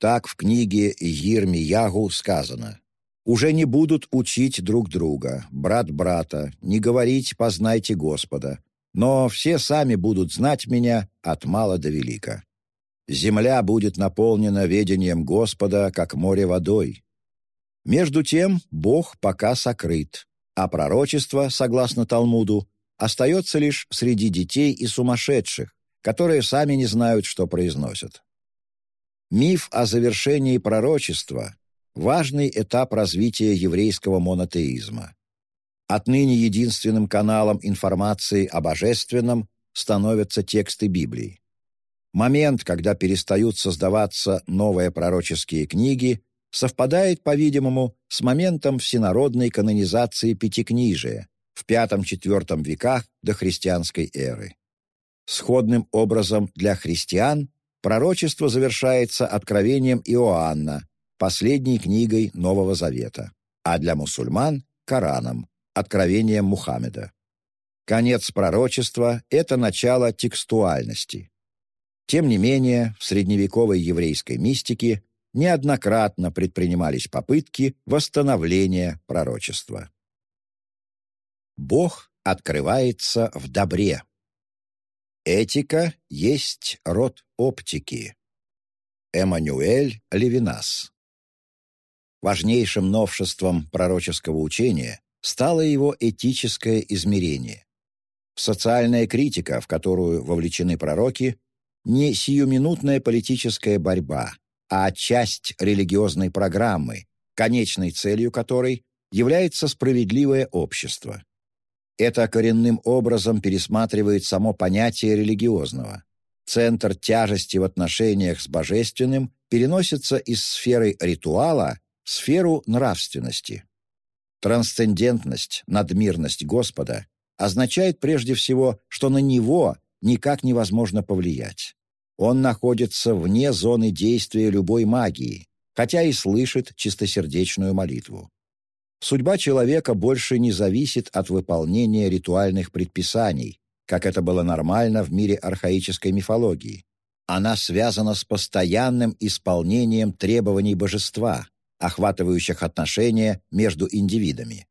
Так в книге Ирми Ягу сказано «Уже не будут учить друг друга, брат брата, не говорить «познайте Господа», но все сами будут знать меня от мала до велика». Земля будет наполнена ведением Господа, как море водой. Между тем Бог пока сокрыт, а пророчество, согласно Талмуду, остается лишь среди детей и сумасшедших, которые сами не знают, что произносят. Миф о завершении пророчества – важный этап развития еврейского монотеизма. Отныне единственным каналом информации о божественном становятся тексты Библии. Момент, когда перестают создаваться новые пророческие книги, совпадает, по-видимому, с моментом всенародной канонизации Пятикнижия в V-IV веках до христианской эры. Сходным образом для христиан пророчество завершается откровением Иоанна, последней книгой Нового Завета, а для мусульман – Кораном, откровением Мухаммеда. Конец пророчества – это начало текстуальности. Тем не менее, в средневековой еврейской мистике неоднократно предпринимались попытки восстановления пророчества. Бог открывается в добре. Этика есть род оптики. Эммануэль Левинас Важнейшим новшеством пророческого учения стало его этическое измерение. Социальная критика, в которую вовлечены пророки, не сиюминутная политическая борьба, а часть религиозной программы, конечной целью которой является справедливое общество. Это коренным образом пересматривает само понятие религиозного. Центр тяжести в отношениях с божественным переносится из сферы ритуала в сферу нравственности. Трансцендентность, надмирность Господа означает прежде всего, что на Него никак невозможно повлиять. Он находится вне зоны действия любой магии, хотя и слышит чистосердечную молитву. Судьба человека больше не зависит от выполнения ритуальных предписаний, как это было нормально в мире архаической мифологии. Она связана с постоянным исполнением требований божества, охватывающих отношения между индивидами.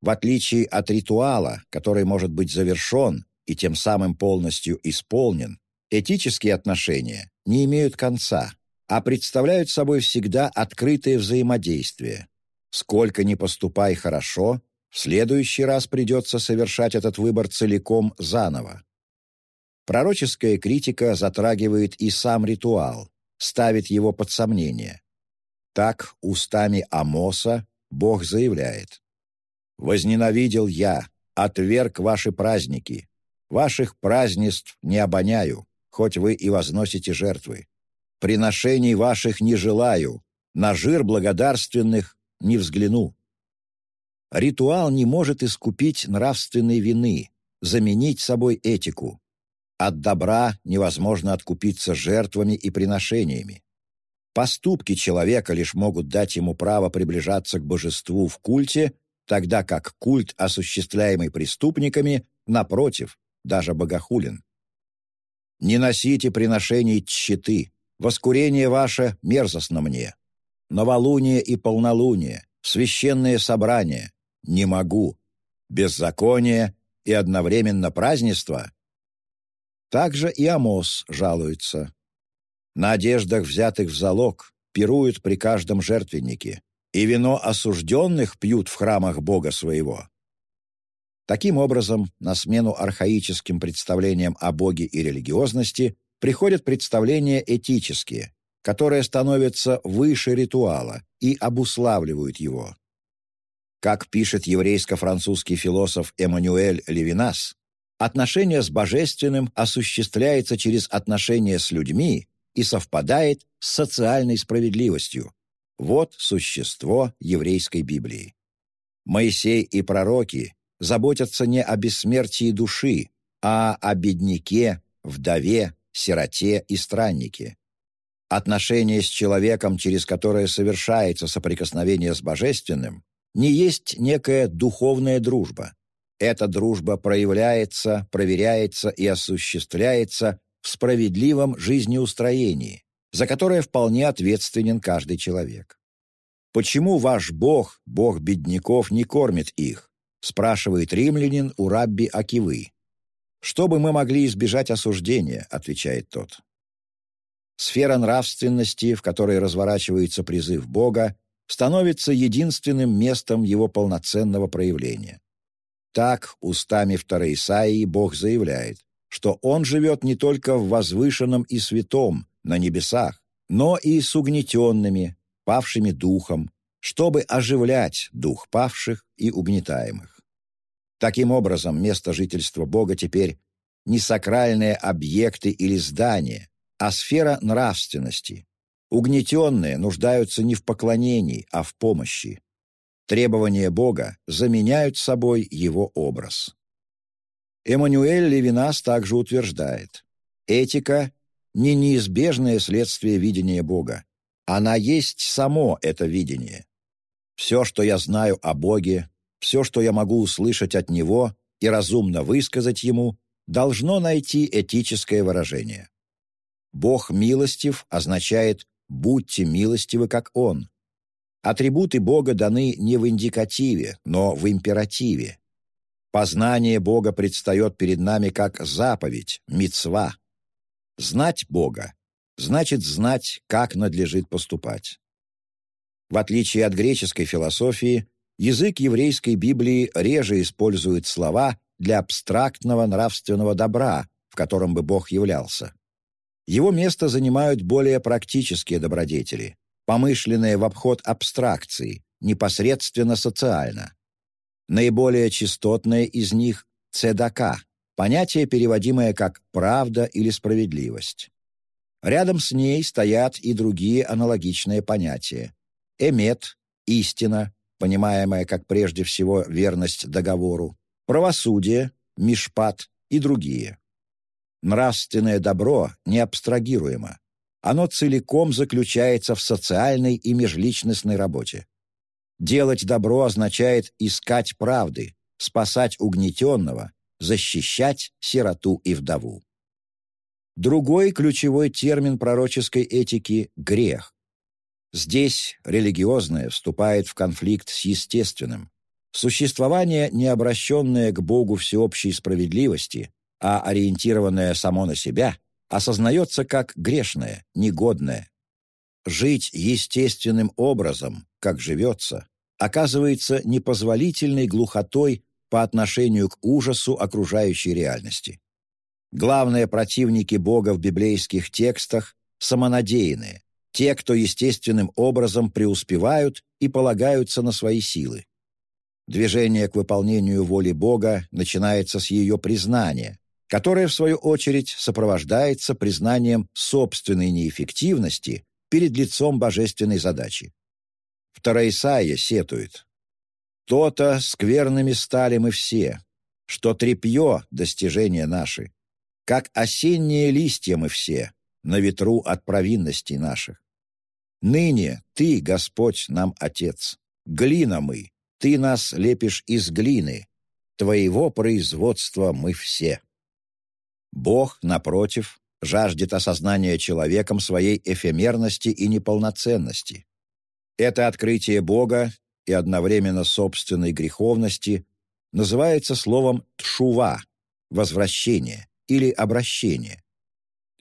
В отличие от ритуала, который может быть завершен и тем самым полностью исполнен, Этические отношения не имеют конца, а представляют собой всегда открытое взаимодействие. Сколько ни поступай хорошо, в следующий раз придется совершать этот выбор целиком заново. Пророческая критика затрагивает и сам ритуал, ставит его под сомнение. Так устами Амоса Бог заявляет «Возненавидел я, отверг ваши праздники, ваших празднеств не обоняю, хоть вы и возносите жертвы. Приношений ваших не желаю, на жир благодарственных не взгляну». Ритуал не может искупить нравственной вины, заменить собой этику. От добра невозможно откупиться жертвами и приношениями. Поступки человека лишь могут дать ему право приближаться к божеству в культе, тогда как культ, осуществляемый преступниками, напротив, даже богохулен. «Не носите приношений тщеты, воскурение ваше мерзостно мне. Новолуние и полнолуние, священные собрания, не могу. Беззаконие и одновременно празднество также и Амос жалуется. На одеждах, взятых в залог, пируют при каждом жертвеннике, и вино осужденных пьют в храмах Бога своего. Таким образом, на смену архаическим представлениям о Боге и религиозности приходят представления этические, которые становятся выше ритуала и обуславливают его. Как пишет еврейско-французский философ Эммануэль Левинас, Отношение с Божественным осуществляется через отношения с людьми и совпадает с социальной справедливостью. Вот существо еврейской Библии. Моисей и пророки заботятся не о бессмертии души, а о бедняке, вдове, сироте и страннике. Отношение с человеком, через которое совершается соприкосновение с Божественным, не есть некая духовная дружба. Эта дружба проявляется, проверяется и осуществляется в справедливом жизнеустроении, за которое вполне ответственен каждый человек. «Почему ваш Бог, Бог бедняков, не кормит их?» Спрашивает римлянин у рабби Акивы. «Чтобы мы могли избежать осуждения», отвечает тот. Сфера нравственности, в которой разворачивается призыв Бога, становится единственным местом его полноценного проявления. Так, устами второй Исаии Бог заявляет, что Он живет не только в возвышенном и святом, на небесах, но и с угнетенными, павшими духом, чтобы оживлять дух павших и угнетаемых. Таким образом, место жительства Бога теперь не сакральные объекты или здания, а сфера нравственности. Угнетенные нуждаются не в поклонении, а в помощи. Требования Бога заменяют собой его образ. Эммануэль Левинас также утверждает, этика – не неизбежное следствие видения Бога, она есть само это видение. Все, что я знаю о Боге, все, что я могу услышать от Него и разумно высказать Ему, должно найти этическое выражение. «Бог милостив» означает «будьте милостивы, как Он», Атрибуты Бога даны не в индикативе, но в императиве. Познание Бога предстает перед нами как заповедь, мицва. Знать Бога значит знать, как надлежит поступать. В отличие от греческой философии, язык еврейской Библии реже использует слова для абстрактного нравственного добра, в котором бы Бог являлся. Его место занимают более практические добродетели помышленное в обход абстракции, непосредственно социально. Наиболее частотное из них – цедака, понятие, переводимое как «правда» или «справедливость». Рядом с ней стоят и другие аналогичные понятия. Эмет – истина, понимаемая как прежде всего верность договору, правосудие, мишпат и другие. Нравственное добро не абстрагируемо. Оно целиком заключается в социальной и межличностной работе. Делать добро означает искать правды, спасать угнетенного, защищать сироту и вдову. Другой ключевой термин пророческой этики – грех. Здесь религиозное вступает в конфликт с естественным. Существование, не обращенное к Богу всеобщей справедливости, а ориентированное само на себя – осознается как грешное, негодное. Жить естественным образом, как живется, оказывается непозволительной глухотой по отношению к ужасу окружающей реальности. Главные противники Бога в библейских текстах – самонадеянные, те, кто естественным образом преуспевают и полагаются на свои силы. Движение к выполнению воли Бога начинается с ее признания, которое, в свою очередь, сопровождается признанием собственной неэффективности перед лицом божественной задачи. Вторая Исаия сетует. «То-то скверными стали мы все, что трепье — достижения наши, как осенние листья мы все, на ветру от провинностей наших. Ныне Ты, Господь, нам Отец, глина мы, ты нас лепишь из глины, твоего производства мы все. Бог, напротив, жаждет осознания человеком своей эфемерности и неполноценности. Это открытие Бога и одновременно собственной греховности называется словом «тшува» — «возвращение» или «обращение».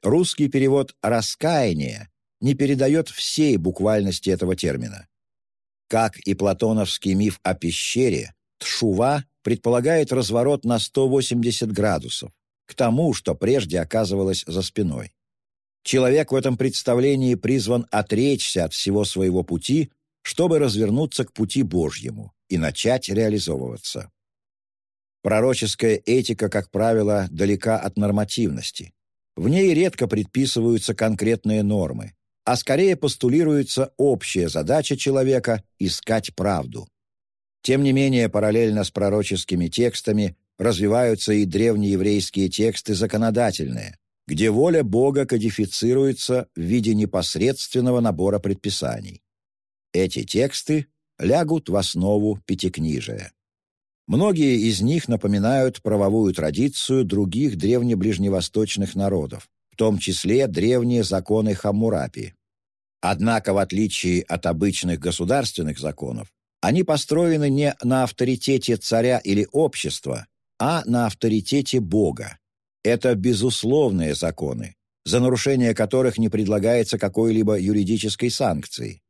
Русский перевод «раскаяние» не передает всей буквальности этого термина. Как и платоновский миф о пещере, Тшува предполагает разворот на 180 градусов, к тому, что прежде оказывалось за спиной. Человек в этом представлении призван отречься от всего своего пути, чтобы развернуться к пути Божьему и начать реализовываться. Пророческая этика, как правило, далека от нормативности. В ней редко предписываются конкретные нормы, а скорее постулируется общая задача человека – искать правду. Тем не менее, параллельно с пророческими текстами развиваются и древнееврейские тексты законодательные, где воля Бога кодифицируется в виде непосредственного набора предписаний. Эти тексты лягут в основу Пятикнижия. Многие из них напоминают правовую традицию других древнеближневосточных народов, в том числе древние законы Хаммурапи. Однако, в отличие от обычных государственных законов, они построены не на авторитете царя или общества, а на авторитете Бога. Это безусловные законы, за нарушение которых не предлагается какой-либо юридической санкции.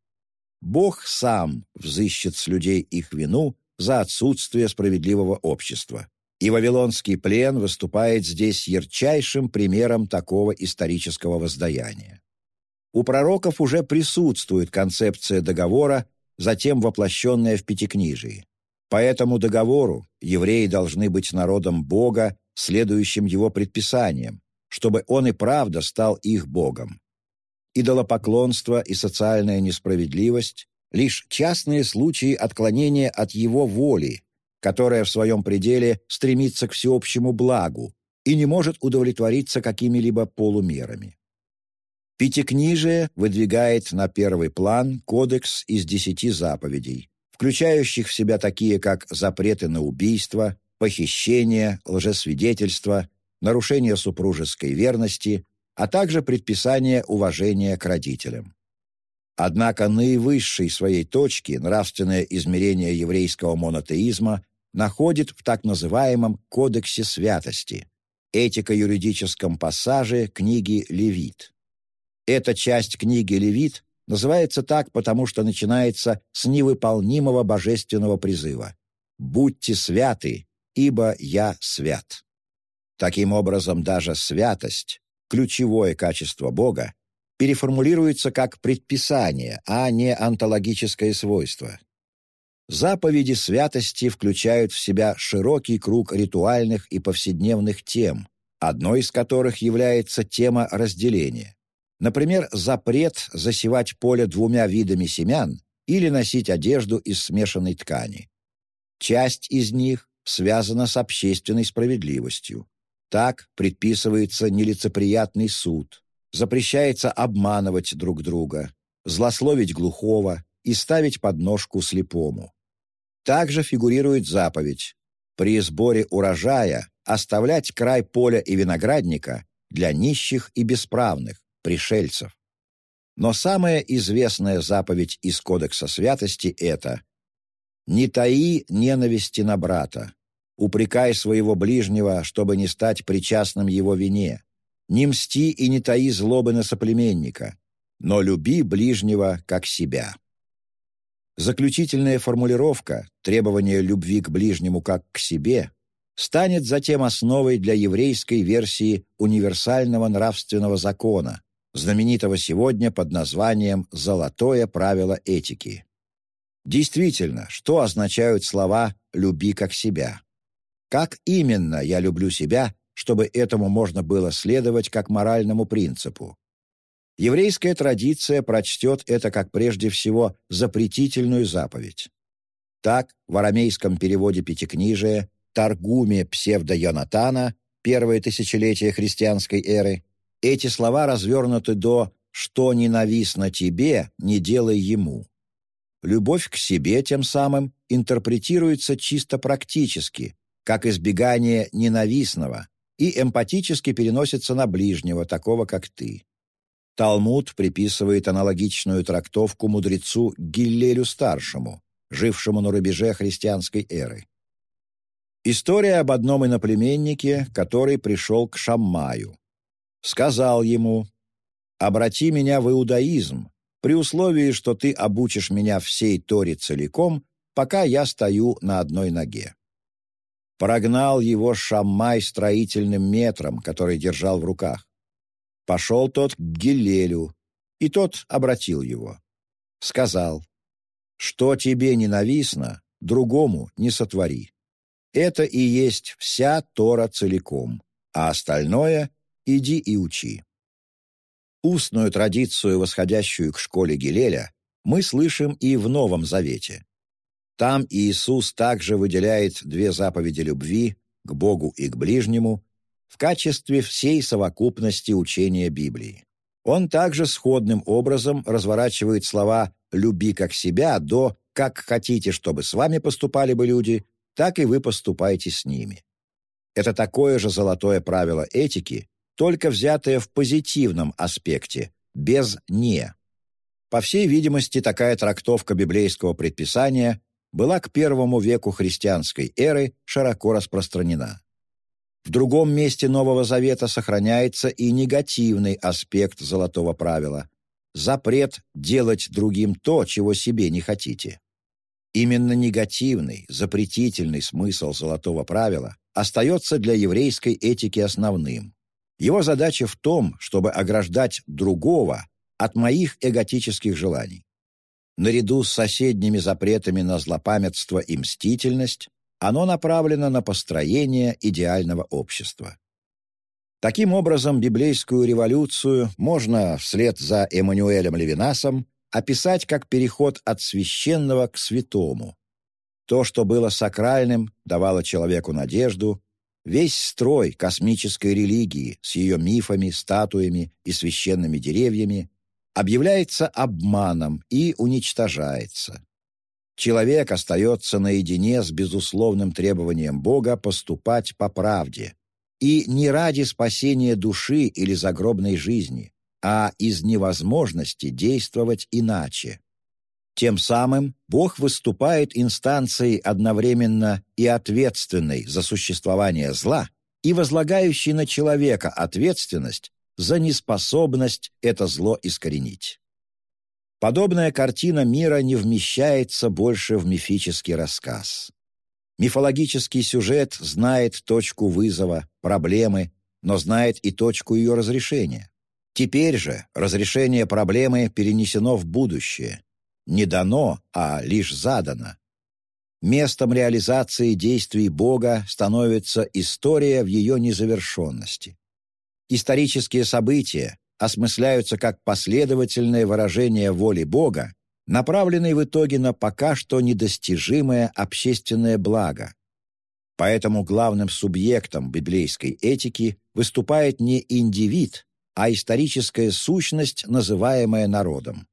Бог сам взыщет с людей их вину за отсутствие справедливого общества. И Вавилонский плен выступает здесь ярчайшим примером такого исторического воздаяния. У пророков уже присутствует концепция договора, затем воплощенная в Пятикнижии. По этому договору евреи должны быть народом Бога, следующим его предписаниям, чтобы он и правда стал их Богом. Идолопоклонство и социальная несправедливость – лишь частные случаи отклонения от его воли, которая в своем пределе стремится к всеобщему благу и не может удовлетвориться какими-либо полумерами. Пятикнижие выдвигает на первый план кодекс из десяти заповедей, включающих в себя такие, как запреты на убийство, похищение, лжесвидетельство, нарушение супружеской верности, а также предписание уважения к родителям. Однако наивысшей своей точки нравственное измерение еврейского монотеизма находит в так называемом «Кодексе святости» – этико-юридическом пассаже книги «Левит». Эта часть книги «Левит» называется так, потому что начинается с невыполнимого божественного призыва «Будьте святы, ибо я свят». Таким образом, даже святость, ключевое качество Бога, переформулируется как предписание, а не онтологическое свойство. Заповеди святости включают в себя широкий круг ритуальных и повседневных тем, одной из которых является тема разделения. Например, запрет засевать поле двумя видами семян или носить одежду из смешанной ткани. Часть из них связана с общественной справедливостью. Так предписывается нелицеприятный суд, запрещается обманывать друг друга, злословить глухого и ставить подножку слепому. Также фигурирует заповедь при сборе урожая оставлять край поля и виноградника для нищих и бесправных, пришельцев. Но самая известная заповедь из Кодекса святости — это «Не таи ненависти на брата, упрекай своего ближнего, чтобы не стать причастным его вине, не мсти и не таи злобы на соплеменника, но люби ближнего как себя». Заключительная формулировка требования любви к ближнему как к себе станет затем основой для еврейской версии универсального нравственного закона, знаменитого сегодня под названием «золотое правило этики». Действительно, что означают слова «люби как себя»? Как именно я люблю себя, чтобы этому можно было следовать как моральному принципу? Еврейская традиция прочтет это как прежде всего запретительную заповедь. Так, в арамейском переводе Пятикнижия, Таргуме псевдо-Йонатана, первое тысячелетие христианской эры, эти слова развернуты до «что ненавистно тебе, не делай ему». Любовь к себе тем самым интерпретируется чисто практически, как избегание ненавистного, и эмпатически переносится на ближнего, такого как ты. Талмуд приписывает аналогичную трактовку мудрецу Гиллелю-старшему, жившему на рубеже христианской эры. История об одном иноплеменнике, который пришел к Шаммаю. Сказал ему, «Обрати меня в иудаизм, при условии, что ты обучишь меня всей Торе целиком, пока я стою на одной ноге». Прогнал его Шаммай строительным метром, который держал в руках. Пошел тот к Гилелю, и тот обратил его. Сказал, «Что тебе ненавистно, другому не сотвори. Это и есть вся Тора целиком, а остальное иди и учи». Устную традицию, восходящую к школе Гилеля, мы слышим и в Новом Завете. Там Иисус также выделяет две заповеди любви к Богу и к ближнему в качестве всей совокупности учения Библии. Он также сходным образом разворачивает слова «люби как себя» до «как хотите, чтобы с вами поступали бы люди, так и вы поступайте с ними». Это такое же золотое правило этики, только взятое в позитивном аспекте, без «не». По всей видимости, такая трактовка библейского предписания была к первому веку христианской эры широко распространена. В другом месте Нового Завета сохраняется и негативный аспект золотого правила – запрет делать другим то, чего себе не хотите. Именно негативный, запретительный смысл золотого правила остается для еврейской этики основным. Его задача в том, чтобы ограждать другого от моих эготических желаний наряду с соседними запретами на злопамятство и мстительность, оно направлено на построение идеального общества. Таким образом, библейскую революцию можно, вслед за Эммануэлем Левинасом, описать как переход от священного к святому. То, что было сакральным, давало человеку надежду, весь строй космической религии с ее мифами, статуями и священными деревьями объявляется обманом и уничтожается. Человек остается наедине с безусловным требованием Бога поступать по правде, и не ради спасения души или загробной жизни, а из невозможности действовать иначе. Тем самым Бог выступает инстанцией одновременно и ответственной за существование зла, и возлагающей на человека ответственность за неспособность это зло искоренить. Подобная картина мира не вмещается больше в мифический рассказ. Мифологический сюжет знает точку вызова, проблемы, но знает и точку ее разрешения. Теперь же разрешение проблемы перенесено в будущее. Не дано, а лишь задано. Местом реализации действий Бога становится история в ее незавершенности. Исторические события осмысляются как последовательное выражение воли Бога, направленной в итоге на пока что недостижимое общественное благо. Поэтому главным субъектом библейской этики выступает не индивид, а историческая сущность, называемая народом.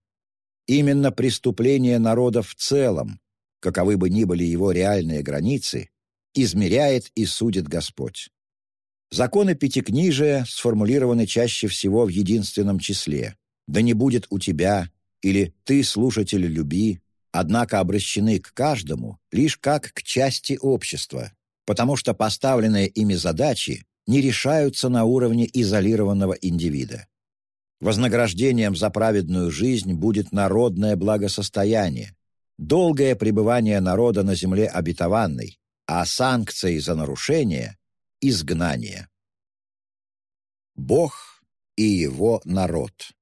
Именно преступление народа в целом, каковы бы ни были его реальные границы, измеряет и судит Господь. Законы Пятикнижия сформулированы чаще всего в единственном числе «Да не будет у тебя» или «Ты, слушатель, люби», однако обращены к каждому лишь как к части общества, потому что поставленные ими задачи не решаются на уровне изолированного индивида. Вознаграждением за праведную жизнь будет народное благосостояние, долгое пребывание народа на земле обетованной, а санкцией за нарушение — изгнание. Бог и его народ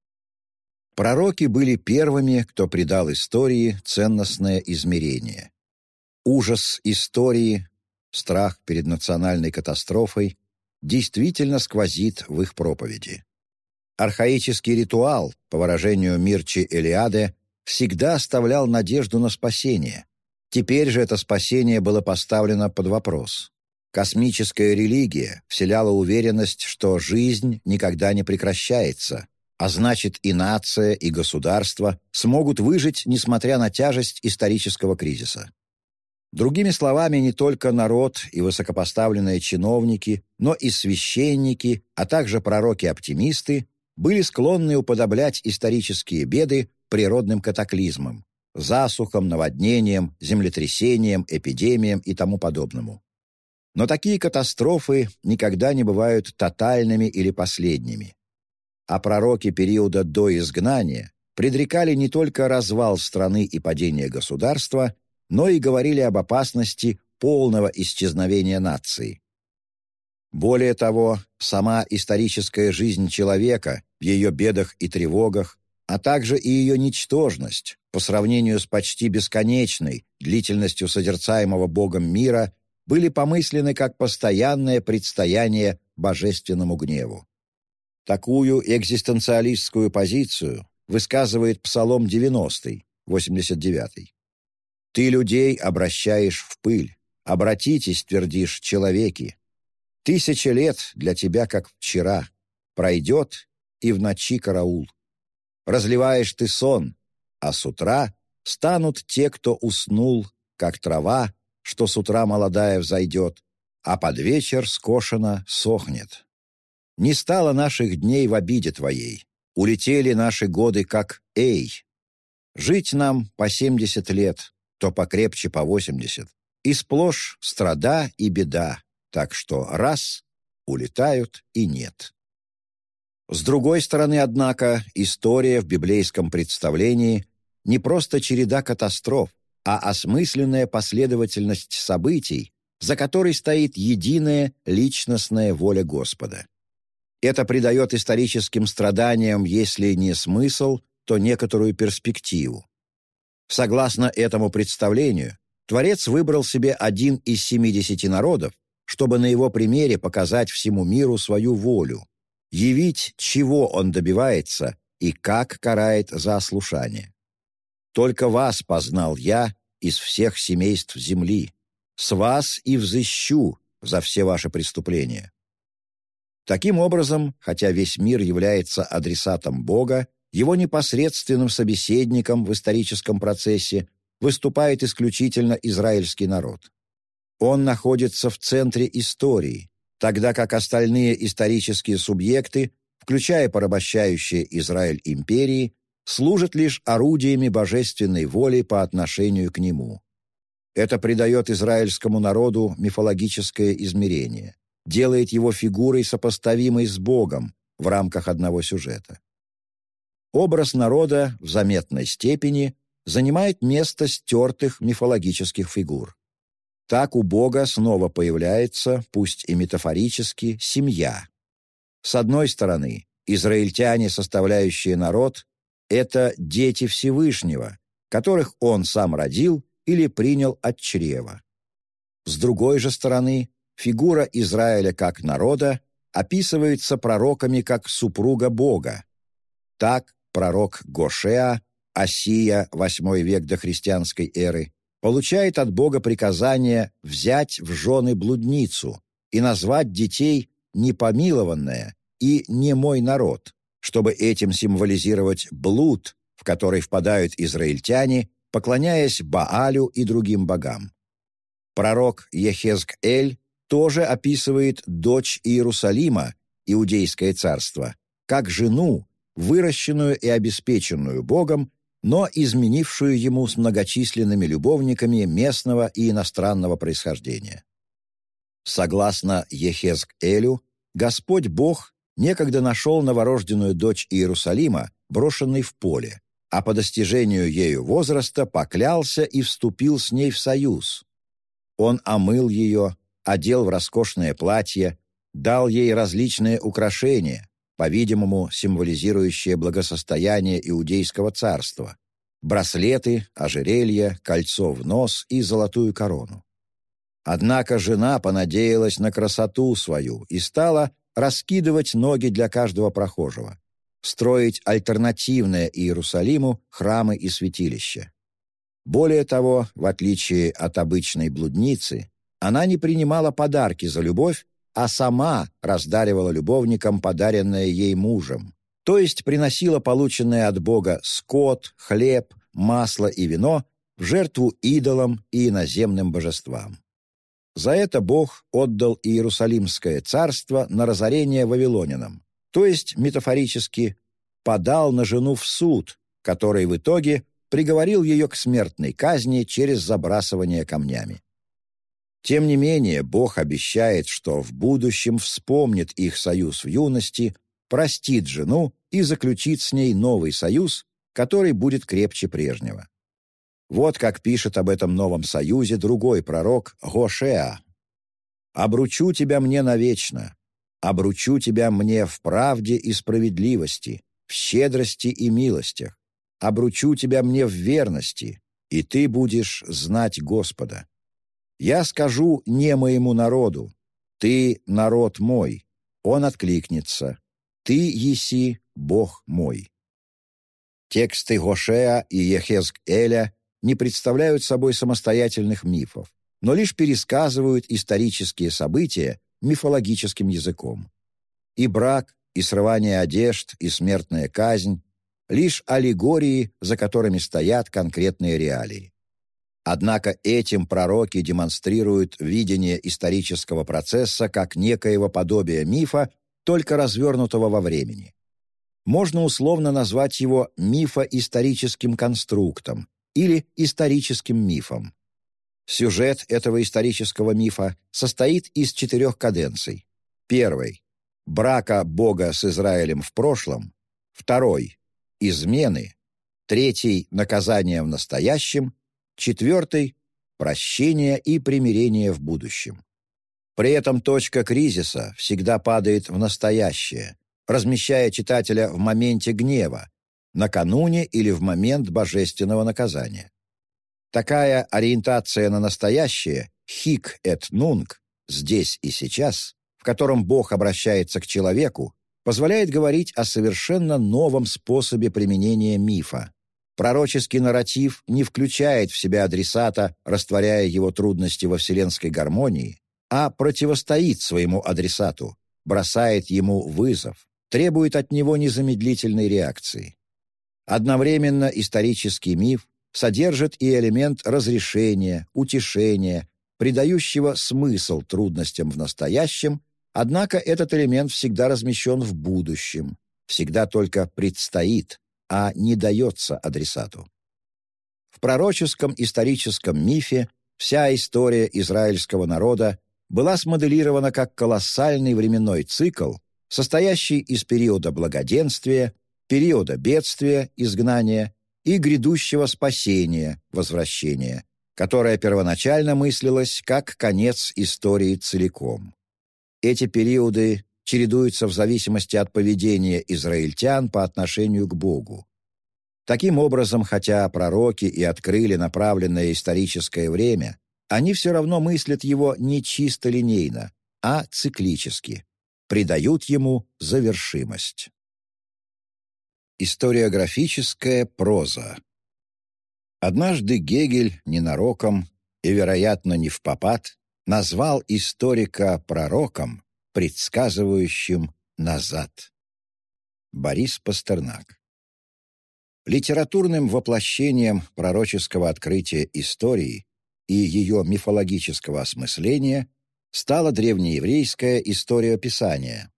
Пророки были первыми, кто придал истории ценностное измерение. Ужас истории, страх перед национальной катастрофой действительно сквозит в их проповеди. Архаический ритуал, по выражению Мирчи Элиаде, всегда оставлял надежду на спасение. Теперь же это спасение было поставлено под вопрос. Космическая религия вселяла уверенность, что жизнь никогда не прекращается, а значит и нация, и государство смогут выжить, несмотря на тяжесть исторического кризиса. Другими словами, не только народ и высокопоставленные чиновники, но и священники, а также пророки-оптимисты были склонны уподоблять исторические беды природным катаклизмам, засухам, наводнениям, землетрясениям, эпидемиям и тому подобному. Но такие катастрофы никогда не бывают тотальными или последними. А пророки периода до изгнания предрекали не только развал страны и падение государства, но и говорили об опасности полного исчезновения нации. Более того, сама историческая жизнь человека в ее бедах и тревогах, а также и ее ничтожность по сравнению с почти бесконечной длительностью созерцаемого Богом мира были помыслены как постоянное предстояние божественному гневу. Такую экзистенциалистскую позицию высказывает Псалом 90, 89. Ты людей обращаешь в пыль. Обратитесь, твердишь, человеки. Тысяча лет для тебя, как вчера. Пройдет, и в ночи караул. Разливаешь ты сон, а с утра станут те, кто уснул, как трава, что с утра молодая взойдет, а под вечер скошена сохнет. Не стало наших дней в обиде твоей, улетели наши годы, как эй. Жить нам по семьдесят лет, то покрепче по восемьдесят. И сплошь страда и беда, так что раз — улетают и нет. С другой стороны, однако, история в библейском представлении не просто череда катастроф, а осмысленная последовательность событий, за которой стоит единая личностная воля Господа. Это придает историческим страданиям, если не смысл, то некоторую перспективу. Согласно этому представлению, Творец выбрал себе один из 70 народов, чтобы на его примере показать всему миру свою волю, явить, чего он добивается и как карает за ослушание. «Только вас познал я из всех семейств земли, с вас и взыщу за все ваши преступления». Таким образом, хотя весь мир является адресатом Бога, его непосредственным собеседником в историческом процессе выступает исключительно израильский народ. Он находится в центре истории, тогда как остальные исторические субъекты, включая порабощающие Израиль империи, служат лишь орудиями божественной воли по отношению к нему. Это придает израильскому народу мифологическое измерение, делает его фигурой, сопоставимой с Богом в рамках одного сюжета. Образ народа в заметной степени занимает место стертых мифологических фигур. Так у Бога снова появляется, пусть и метафорически, семья. С одной стороны, израильтяне, составляющие народ, это дети Всевышнего, которых он сам родил или принял от чрева. С другой же стороны, фигура Израиля как народа описывается пророками как супруга Бога. Так пророк Гошеа, Осия, VIII век до христианской эры, получает от Бога приказание взять в жены блудницу и назвать детей «непомилованная» и «не мой народ», чтобы этим символизировать блуд, в который впадают израильтяне, поклоняясь Баалю и другим богам. Пророк Ехезк-Эль тоже описывает дочь Иерусалима, Иудейское царство, как жену, выращенную и обеспеченную Богом, но изменившую ему с многочисленными любовниками местного и иностранного происхождения. Согласно Ехезк-Элю, Господь Бог некогда нашел новорожденную дочь Иерусалима, брошенной в поле, а по достижению ею возраста поклялся и вступил с ней в союз. Он омыл ее, одел в роскошное платье, дал ей различные украшения, по-видимому, символизирующие благосостояние Иудейского царства, браслеты, ожерелья, кольцо в нос и золотую корону. Однако жена понадеялась на красоту свою и стала раскидывать ноги для каждого прохожего, строить альтернативное Иерусалиму храмы и святилища. Более того, в отличие от обычной блудницы, она не принимала подарки за любовь, а сама раздаривала любовникам подаренное ей мужем, то есть приносила полученное от Бога скот, хлеб, масло и вино в жертву идолам и иноземным божествам. За это Бог отдал Иерусалимское царство на разорение вавилонянам, то есть, метафорически, подал на жену в суд, который в итоге приговорил ее к смертной казни через забрасывание камнями. Тем не менее, Бог обещает, что в будущем вспомнит их союз в юности, простит жену и заключит с ней новый союз, который будет крепче прежнего. Вот как пишет об этом новом союзе другой пророк Гошеа. «Обручу тебя мне навечно, обручу тебя мне в правде и справедливости, в щедрости и милостях, обручу тебя мне в верности, и ты будешь знать Господа. Я скажу не моему народу, ты народ мой, он откликнется, ты еси Бог мой». Тексты Гошеа и Ехезк-Эля не представляют собой самостоятельных мифов, но лишь пересказывают исторические события мифологическим языком. И брак, и срывание одежд, и смертная казнь — лишь аллегории, за которыми стоят конкретные реалии. Однако этим пророки демонстрируют видение исторического процесса как некоего подобия мифа, только развернутого во времени. Можно условно назвать его мифоисторическим конструктом или историческим мифом. Сюжет этого исторического мифа состоит из четырех каденций. Первый – брака Бога с Израилем в прошлом. Второй – измены. Третий – наказание в настоящем. Четвертый – прощение и примирение в будущем. При этом точка кризиса всегда падает в настоящее, размещая читателя в моменте гнева, накануне или в момент божественного наказания. Такая ориентация на настоящее, хик эт нунг, здесь и сейчас, в котором Бог обращается к человеку, позволяет говорить о совершенно новом способе применения мифа, Пророческий нарратив не включает в себя адресата, растворяя его трудности во вселенской гармонии, а противостоит своему адресату, бросает ему вызов, требует от него незамедлительной реакции. Одновременно исторический миф содержит и элемент разрешения, утешения, придающего смысл трудностям в настоящем, однако этот элемент всегда размещен в будущем, всегда только предстоит, а не дается адресату. В пророческом историческом мифе вся история израильского народа была смоделирована как колоссальный временной цикл, состоящий из периода благоденствия, периода бедствия, изгнания и грядущего спасения, возвращения, которое первоначально мыслилось как конец истории целиком. Эти периоды чередуются в зависимости от поведения израильтян по отношению к Богу. Таким образом, хотя пророки и открыли направленное историческое время, они все равно мыслят его не чисто линейно, а циклически, придают ему завершимость. Историографическая проза Однажды Гегель ненароком и, вероятно, не в попад, назвал историка пророком, предсказывающим назад. Борис Пастернак Литературным воплощением пророческого открытия истории и ее мифологического осмысления стала древнееврейская история Писания.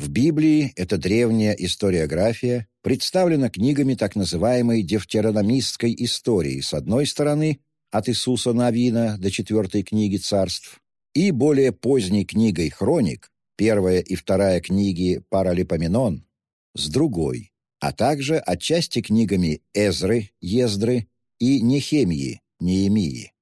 В Библии эта древняя историография представлена книгами так называемой дефтерономистской истории с одной стороны, от Иисуса Навина до четвертой книги царств, и более поздней книгой «Хроник», первая и вторая книги «Паралипоменон», с другой, а также отчасти книгами Эзры, Ездры и Нехемии, Неемии.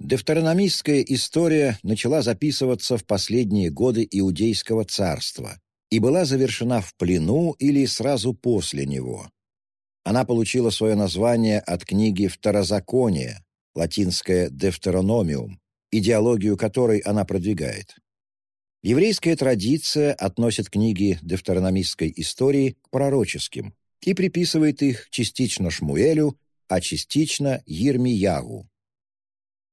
Дефтерономистская история начала записываться в последние годы Иудейского царства и была завершена в плену или сразу после него. Она получила свое название от книги «Второзаконие», латинское «Дефтерономиум», идеологию которой она продвигает. Еврейская традиция относит книги дефтерономистской истории к пророческим и приписывает их частично Шмуэлю, а частично Ермиягу.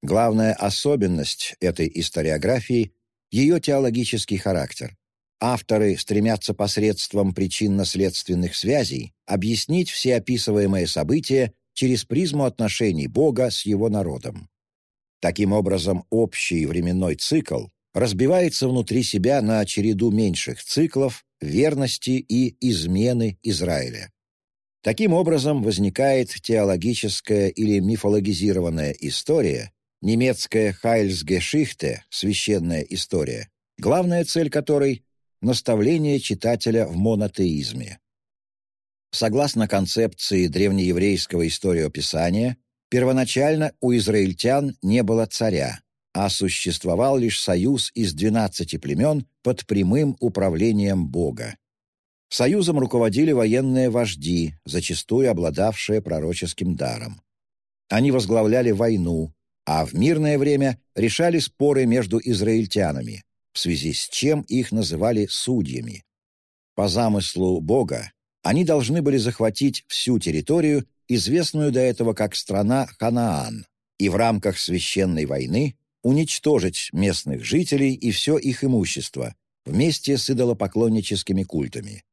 Главная особенность этой историографии – ее теологический характер. Авторы стремятся посредством причинно-следственных связей объяснить все описываемые события через призму отношений Бога с его народом. Таким образом, общий временной цикл разбивается внутри себя на череду меньших циклов верности и измены Израиля. Таким образом возникает теологическая или мифологизированная история, немецкая «Хайльсгешихте» — священная история, главная цель которой — наставление читателя в монотеизме. Согласно концепции древнееврейского историописания, первоначально у израильтян не было царя, а существовал лишь союз из двенадцати племен под прямым управлением Бога. Союзом руководили военные вожди, зачастую обладавшие пророческим даром. Они возглавляли войну, а в мирное время решали споры между израильтянами, в связи с чем их называли судьями. По замыслу Бога они должны были захватить всю территорию, известную до этого как страна Ханаан, и в рамках священной войны уничтожить местных жителей и все их имущество вместе с идолопоклонническими культами.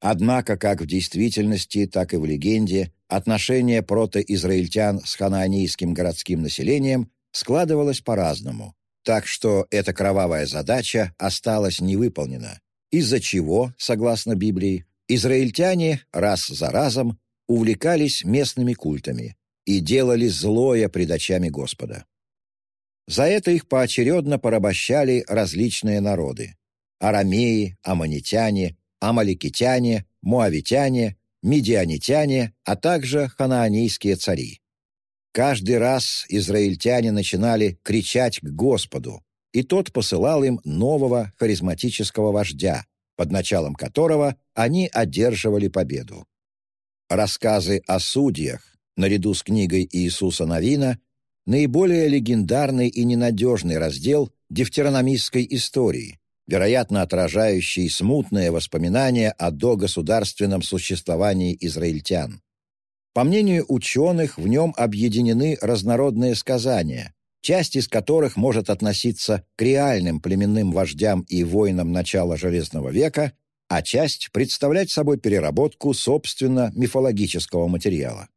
Однако, как в действительности, так и в легенде, отношение протоизраильтян с ханаанейским городским населением складывалось по-разному, так что эта кровавая задача осталась невыполнена, из-за чего, согласно Библии, израильтяне раз за разом увлекались местными культами и делали злое пред очами Господа. За это их поочередно порабощали различные народы – арамеи, аммонитяне, амаликитяне, муавитяне, медианитяне, а также ханаанейские цари. Каждый раз израильтяне начинали кричать к Господу, и тот посылал им нового харизматического вождя, под началом которого они одерживали победу. Рассказы о судьях, наряду с книгой Иисуса Новина, наиболее легендарный и ненадежный раздел дефтерономистской истории, вероятно, отражающий смутные воспоминания о догосударственном существовании израильтян. По мнению ученых, в нем объединены разнородные сказания, часть из которых может относиться к реальным племенным вождям и воинам начала Железного века, а часть представлять собой переработку, собственно, мифологического материала.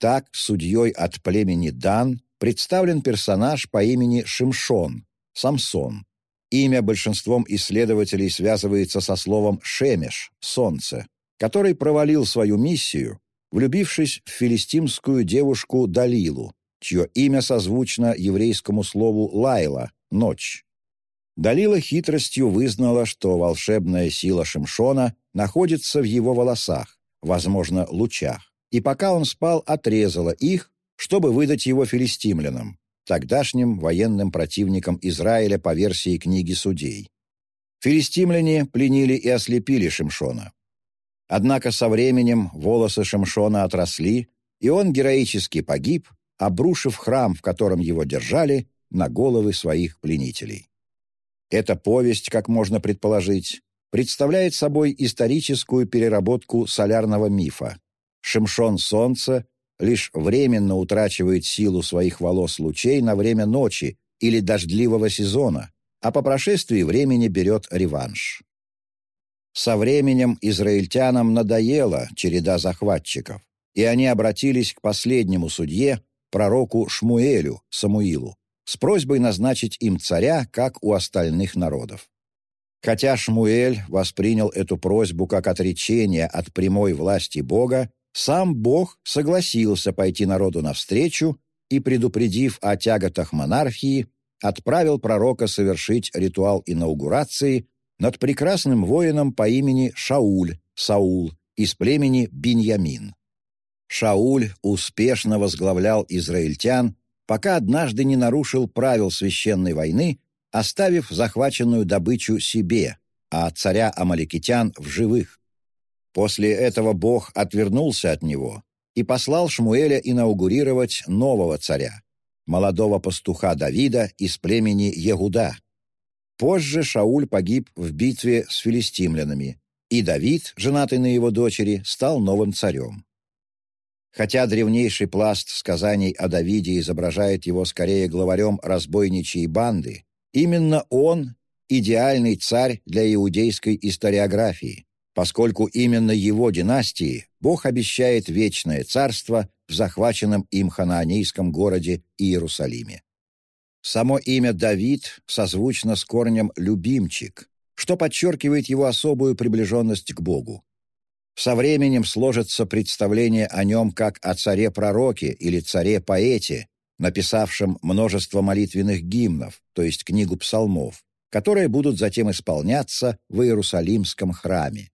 Так, судьей от племени Дан представлен персонаж по имени Шимшон, Самсон. Имя большинством исследователей связывается со словом «шемеш» — «солнце», который провалил свою миссию, влюбившись в филистимскую девушку Далилу, чье имя созвучно еврейскому слову «лайла» — «ночь». Далила хитростью вызнала, что волшебная сила Шимшона находится в его волосах, возможно, лучах, и пока он спал, отрезала их, чтобы выдать его филистимлянам, тогдашним военным противникам Израиля по версии книги судей. Филистимляне пленили и ослепили Шимшона. Однако со временем волосы Шимшона отросли, и он героически погиб, обрушив храм, в котором его держали, на головы своих пленителей. Эта повесть, как можно предположить, представляет собой историческую переработку солярного мифа. Шимшон Солнца лишь временно утрачивает силу своих волос лучей на время ночи или дождливого сезона, а по прошествии времени берет реванш. Со временем израильтянам надоела череда захватчиков, и они обратились к последнему судье, пророку Шмуэлю, Самуилу, с просьбой назначить им царя, как у остальных народов. Хотя Шмуэль воспринял эту просьбу как отречение от прямой власти Бога, сам Бог согласился пойти народу навстречу и, предупредив о тяготах монархии, отправил пророка совершить ритуал инаугурации над прекрасным воином по имени Шауль, Саул, из племени Биньямин. Шауль успешно возглавлял израильтян, пока однажды не нарушил правил священной войны, оставив захваченную добычу себе, а царя Амаликитян в живых. После этого Бог отвернулся от него и послал Шмуэля инаугурировать нового царя, молодого пастуха Давида из племени Егуда. Позже Шауль погиб в битве с филистимлянами, и Давид, женатый на его дочери, стал новым царем. Хотя древнейший пласт сказаний о Давиде изображает его скорее главарем разбойничьей банды, именно он – идеальный царь для иудейской историографии, поскольку именно его династии Бог обещает вечное царство в захваченном им ханаанейском городе Иерусалиме. Само имя Давид созвучно с корнем «любимчик», что подчеркивает его особую приближенность к Богу. Со временем сложится представление о нем как о царе-пророке или царе-поэте, написавшем множество молитвенных гимнов, то есть книгу псалмов, которые будут затем исполняться в Иерусалимском храме.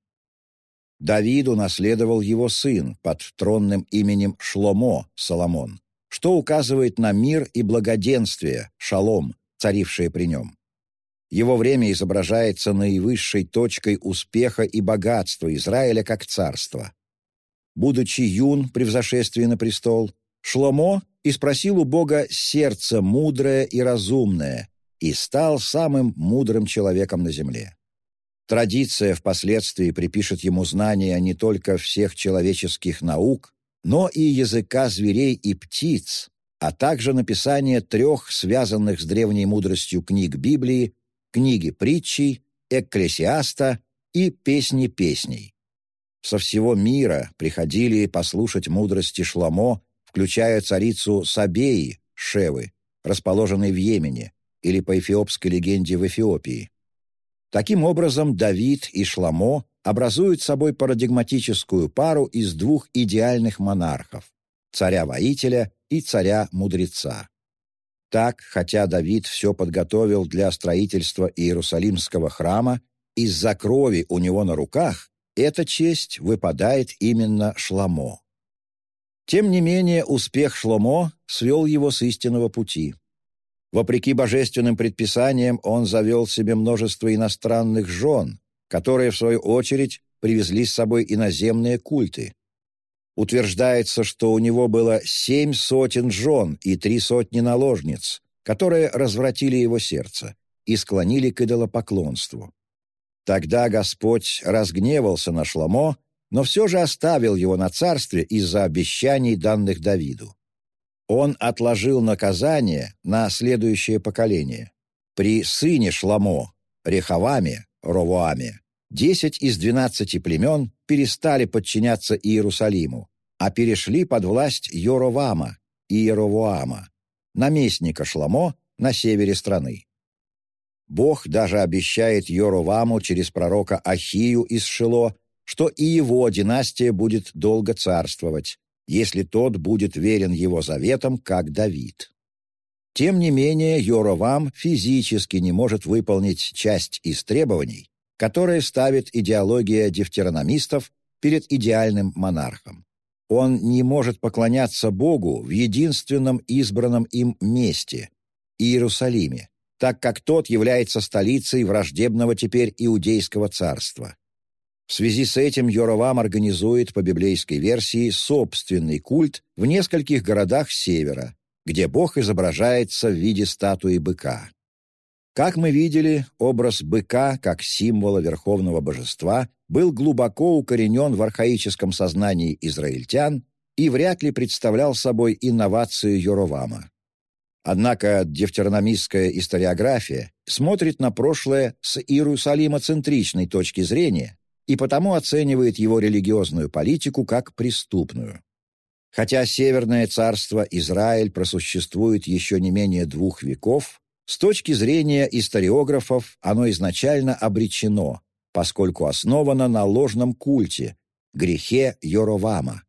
Давиду наследовал его сын под тронным именем Шломо, Соломон, что указывает на мир и благоденствие, шалом, царившие при нем. Его время изображается наивысшей точкой успеха и богатства Израиля как царства. Будучи юн при взошествии на престол, Шломо и спросил у Бога сердце мудрое и разумное, и стал самым мудрым человеком на земле. Традиция впоследствии припишет ему знания не только всех человеческих наук, но и языка зверей и птиц, а также написание трех связанных с древней мудростью книг Библии книги притчей, экклесиаста и песни песней. Со всего мира приходили послушать мудрости Шламо, включая царицу Сабеи, Шевы, расположенной в Йемене, или по эфиопской легенде в Эфиопии. Таким образом, Давид и Шламо образуют собой парадигматическую пару из двух идеальных монархов – царя-воителя и царя-мудреца. Так, хотя Давид все подготовил для строительства Иерусалимского храма, из-за крови у него на руках эта честь выпадает именно Шламо. Тем не менее, успех Шломо свел его с истинного пути. Вопреки божественным предписаниям, он завел себе множество иностранных жен, которые, в свою очередь, привезли с собой иноземные культы. Утверждается, что у него было семь сотен жен и три сотни наложниц, которые развратили его сердце и склонили к идолопоклонству. Тогда Господь разгневался на Шломо, но все же оставил его на царстве из-за обещаний, данных Давиду. Он отложил наказание на следующее поколение. При сыне Шломо Рехаваме, Ровуаме. 10 из 12 племен перестали подчиняться Иерусалиму, а перешли под власть Йоровама и Еровоама, наместника Шламо на севере страны. Бог даже обещает Йороваму через пророка Ахию из Шило, что и его династия будет долго царствовать, если тот будет верен его заветам, как Давид. Тем не менее, Йоровам физически не может выполнить часть из требований, которые ставит идеология дефтерономистов перед идеальным монархом. Он не может поклоняться Богу в единственном избранном им месте – Иерусалиме, так как тот является столицей враждебного теперь Иудейского царства. В связи с этим Йоровам организует по библейской версии собственный культ в нескольких городах севера, где Бог изображается в виде статуи быка. Как мы видели, образ быка как символа верховного божества был глубоко укоренен в архаическом сознании израильтян и вряд ли представлял собой инновацию Йоровама. Однако дефтерономистская историография смотрит на прошлое с иерусалимоцентричной точки зрения и потому оценивает его религиозную политику как преступную. Хотя Северное царство Израиль просуществует еще не менее двух веков, с точки зрения историографов оно изначально обречено, поскольку основано на ложном культе, грехе Йоровама.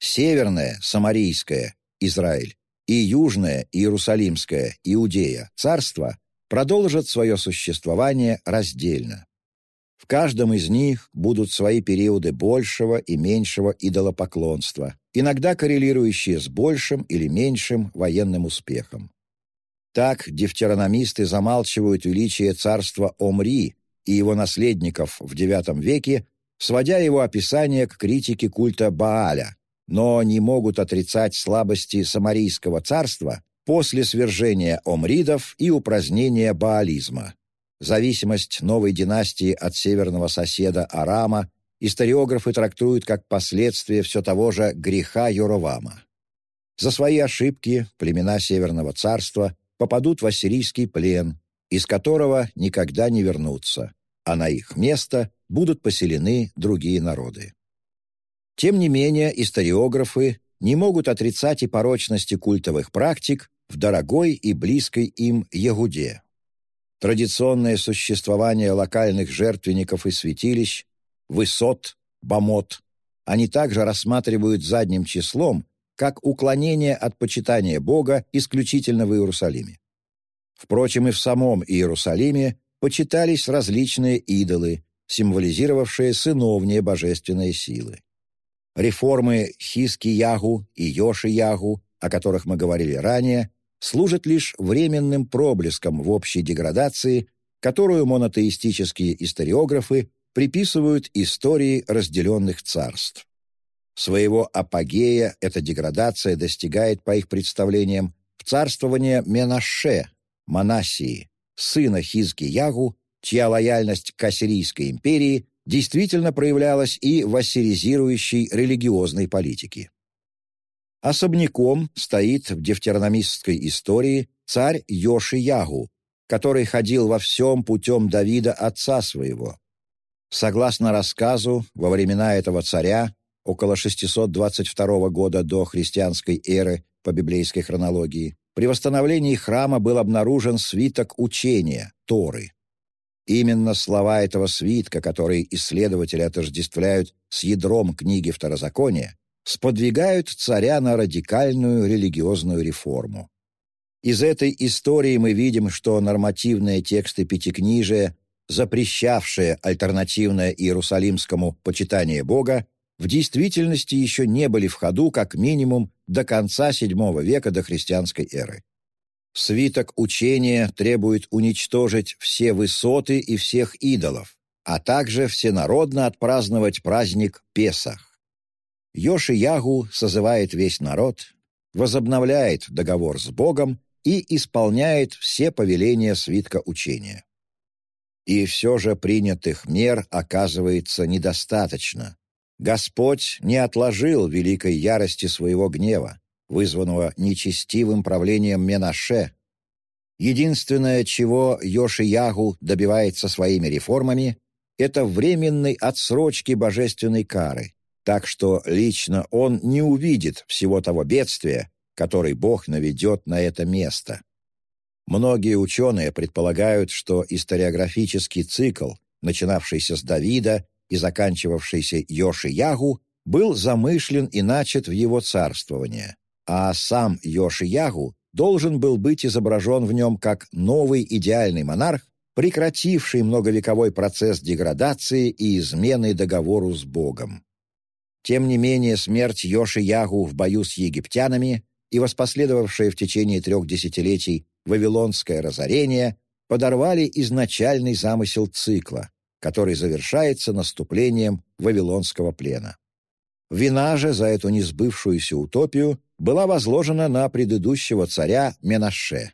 Северное, Самарийское, Израиль, и Южное, Иерусалимское, Иудея, царство продолжат свое существование раздельно. В каждом из них будут свои периоды большего и меньшего идолопоклонства, иногда коррелирующие с большим или меньшим военным успехом. Так дефтерономисты замалчивают величие царства Омри и его наследников в IX веке, сводя его описание к критике культа Бааля, но не могут отрицать слабости Самарийского царства после свержения омридов и упразднения баализма. Зависимость новой династии от северного соседа Арама историографы трактуют как последствие все того же греха Юровама. За свои ошибки племена Северного царства попадут в ассирийский плен, из которого никогда не вернутся, а на их место будут поселены другие народы. Тем не менее, историографы не могут отрицать и порочности культовых практик в дорогой и близкой им Ягуде. Традиционное существование локальных жертвенников и святилищ, высот, бамот, они также рассматривают задним числом как уклонение от почитания Бога исключительно в Иерусалиме. Впрочем, и в самом Иерусалиме почитались различные идолы, символизировавшие сыновние божественные силы. Реформы Хиски-Ягу и Йоши-Ягу, о которых мы говорили ранее, служат лишь временным проблеском в общей деградации, которую монотеистические историографы приписывают истории разделенных царств. Своего апогея эта деградация достигает, по их представлениям, в царствование Менаше, Манасии, сына Хизки-Ягу, чья лояльность к Ассирийской империи действительно проявлялась и в ассиризирующей религиозной политике. Особняком стоит в дефтерономистской истории царь Йоши-Ягу, который ходил во всем путем Давида отца своего. Согласно рассказу, во времена этого царя, около 622 года до христианской эры по библейской хронологии, при восстановлении храма был обнаружен свиток учения, Торы. Именно слова этого свитка, которые исследователи отождествляют с ядром книги Второзакония, сподвигают царя на радикальную религиозную реформу. Из этой истории мы видим, что нормативные тексты Пятикнижия, запрещавшие альтернативное Иерусалимскому почитание Бога, в действительности еще не были в ходу как минимум до конца VII века до христианской эры. Свиток учения требует уничтожить все высоты и всех идолов, а также всенародно отпраздновать праздник Песах. Йоши-Ягу созывает весь народ, возобновляет договор с Богом и исполняет все повеления свитка учения. И все же принятых мер оказывается недостаточно. Господь не отложил великой ярости своего гнева, вызванного нечестивым правлением Менаше. Единственное, чего Йоши-Ягу добивается своими реформами, это временной отсрочки божественной кары, так что лично он не увидит всего того бедствия, который Бог наведет на это место. Многие ученые предполагают, что историографический цикл, начинавшийся с Давида и заканчивавшийся Йоши-Ягу, был замышлен и начат в его царствование а сам Йоши-Ягу должен был быть изображен в нем как новый идеальный монарх, прекративший многовековой процесс деградации и измены договору с Богом. Тем не менее, смерть Йоши-Ягу в бою с египтянами и воспоследовавшее в течение трех десятилетий вавилонское разорение подорвали изначальный замысел цикла, который завершается наступлением вавилонского плена. Вина же за эту несбывшуюся утопию была возложена на предыдущего царя Менаше.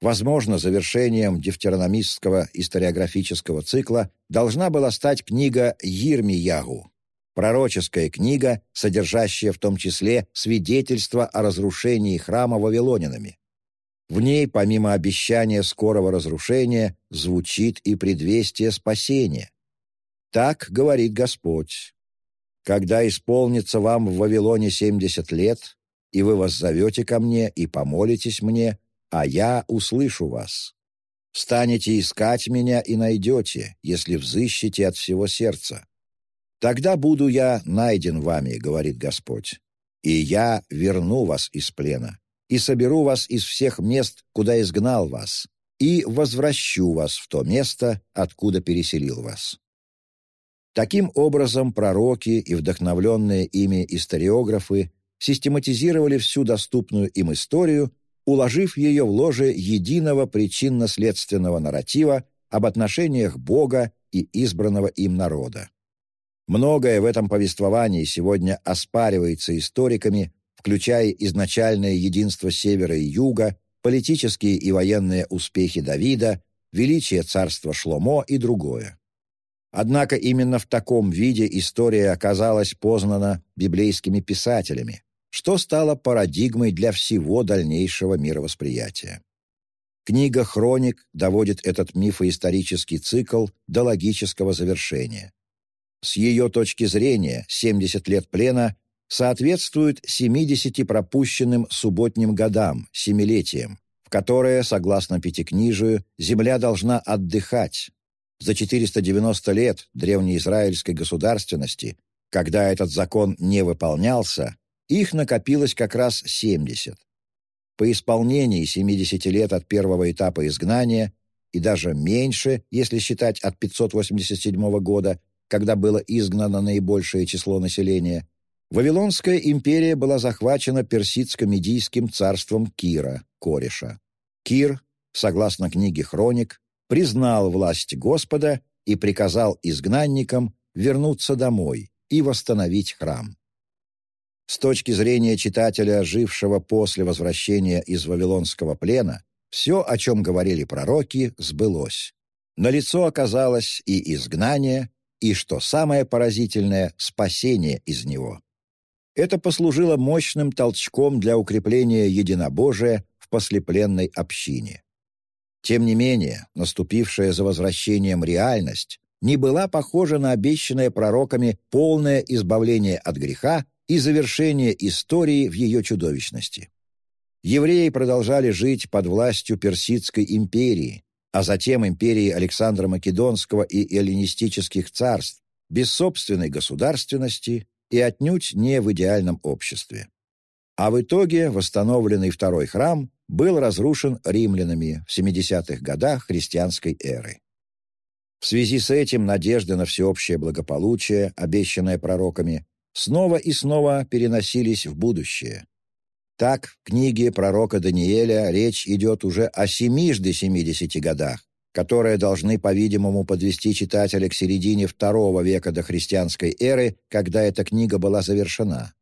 Возможно, завершением дифтерономистского историографического цикла должна была стать книга Йирмиягу, пророческая книга, содержащая в том числе свидетельства о разрушении храма вавилонянами. В ней, помимо обещания скорого разрушения, звучит и предвестие спасения. Так говорит Господь. Когда исполнится вам в Вавилоне семьдесят лет, и вы воззовете ко мне и помолитесь мне, а я услышу вас. Станете искать меня и найдете, если взыщете от всего сердца. Тогда буду я найден вами, говорит Господь, и я верну вас из плена и соберу вас из всех мест, куда изгнал вас, и возвращу вас в то место, откуда переселил вас». Таким образом, пророки и вдохновленные ими историографы систематизировали всю доступную им историю, уложив ее в ложе единого причинно-следственного нарратива об отношениях Бога и избранного им народа. Многое в этом повествовании сегодня оспаривается историками, включая изначальное единство севера и юга, политические и военные успехи Давида, величие царства Шломо и другое. Однако именно в таком виде история оказалась познана библейскими писателями, что стало парадигмой для всего дальнейшего мировосприятия. Книга «Хроник» доводит этот мифоисторический цикл до логического завершения. С ее точки зрения 70 лет плена соответствуют 70 пропущенным субботним годам, семилетиям, в которые, согласно Пятикнижию, земля должна отдыхать. За 490 лет древнеизраильской государственности, когда этот закон не выполнялся, их накопилось как раз 70. По исполнении 70 лет от первого этапа изгнания и даже меньше, если считать от 587 года, когда было изгнано наибольшее число населения, Вавилонская империя была захвачена персидско-медийским царством Кира, Кореша. Кир, согласно книге «Хроник», признал власть Господа и приказал изгнанникам вернуться домой и восстановить храм. С точки зрения читателя, жившего после возвращения из Вавилонского плена, все, о чем говорили пророки, сбылось. На лицо оказалось и изгнание, и, что самое поразительное, спасение из него. Это послужило мощным толчком для укрепления единобожия в послепленной общине. Тем не менее, наступившая за возвращением реальность не была похожа на обещанное пророками полное избавление от греха и завершение истории в ее чудовищности. Евреи продолжали жить под властью Персидской империи, а затем империи Александра Македонского и эллинистических царств, без собственной государственности и отнюдь не в идеальном обществе. А в итоге восстановленный второй храм был разрушен римлянами в 70-х годах христианской эры. В связи с этим надежды на всеобщее благополучие, обещанное пророками, снова и снова переносились в будущее. Так, в книге пророка Даниэля речь идет уже о семижды семидесяти годах, которые должны, по-видимому, подвести читателя к середине второго века до христианской эры, когда эта книга была завершена.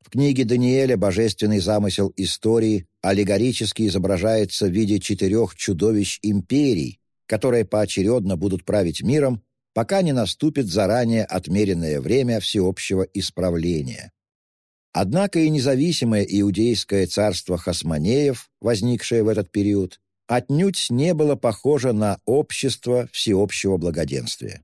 В книге Даниэля божественный замысел истории аллегорически изображается в виде четырех чудовищ империй, которые поочередно будут править миром пока не наступит заранее отмеренное время всеобщего исправления. Однако и независимое иудейское царство Хасманеев, возникшее в этот период, отнюдь не было похоже на общество всеобщего благоденствия.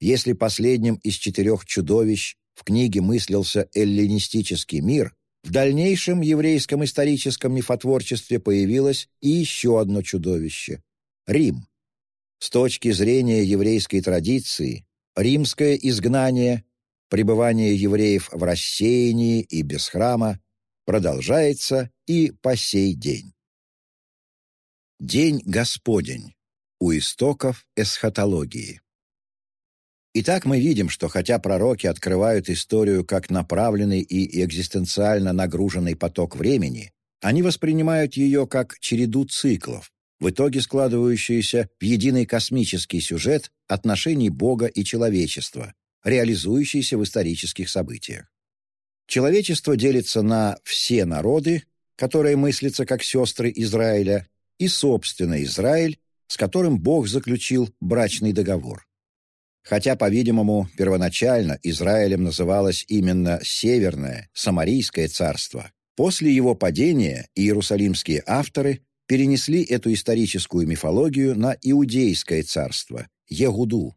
Если последним из четырех чудовищ в книге мыслился эллинистический мир, в дальнейшем еврейском историческом мифотворчестве появилось и еще одно чудовище — Рим. С точки зрения еврейской традиции, римское изгнание, пребывание евреев в рассеянии и без храма продолжается и по сей день. День Господень. У истоков эсхатологии. Итак, мы видим, что хотя пророки открывают историю как направленный и экзистенциально нагруженный поток времени, они воспринимают ее как череду циклов, в итоге складывающиеся в единый космический сюжет отношений Бога и человечества, реализующийся в исторических событиях. Человечество делится на все народы, которые мыслятся как сестры Израиля, и собственный Израиль, с которым Бог заключил брачный договор. Хотя, по-видимому, первоначально Израилем называлось именно Северное, Самарийское царство, после его падения иерусалимские авторы перенесли эту историческую мифологию на иудейское царство, Егуду.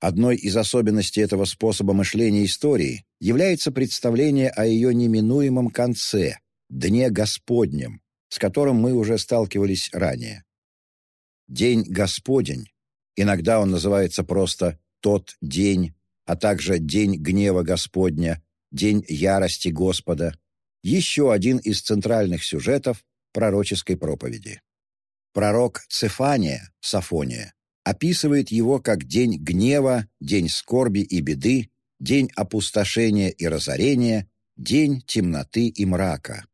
Одной из особенностей этого способа мышления истории является представление о ее неминуемом конце, Дне Господнем, с которым мы уже сталкивались ранее. День Господень, иногда он называется просто «тот день», а также День гнева Господня, День ярости Господа, еще один из центральных сюжетов пророческой проповеди. Пророк Цефания, Сафония, описывает его как день гнева, день скорби и беды, день опустошения и разорения, день темноты и мрака.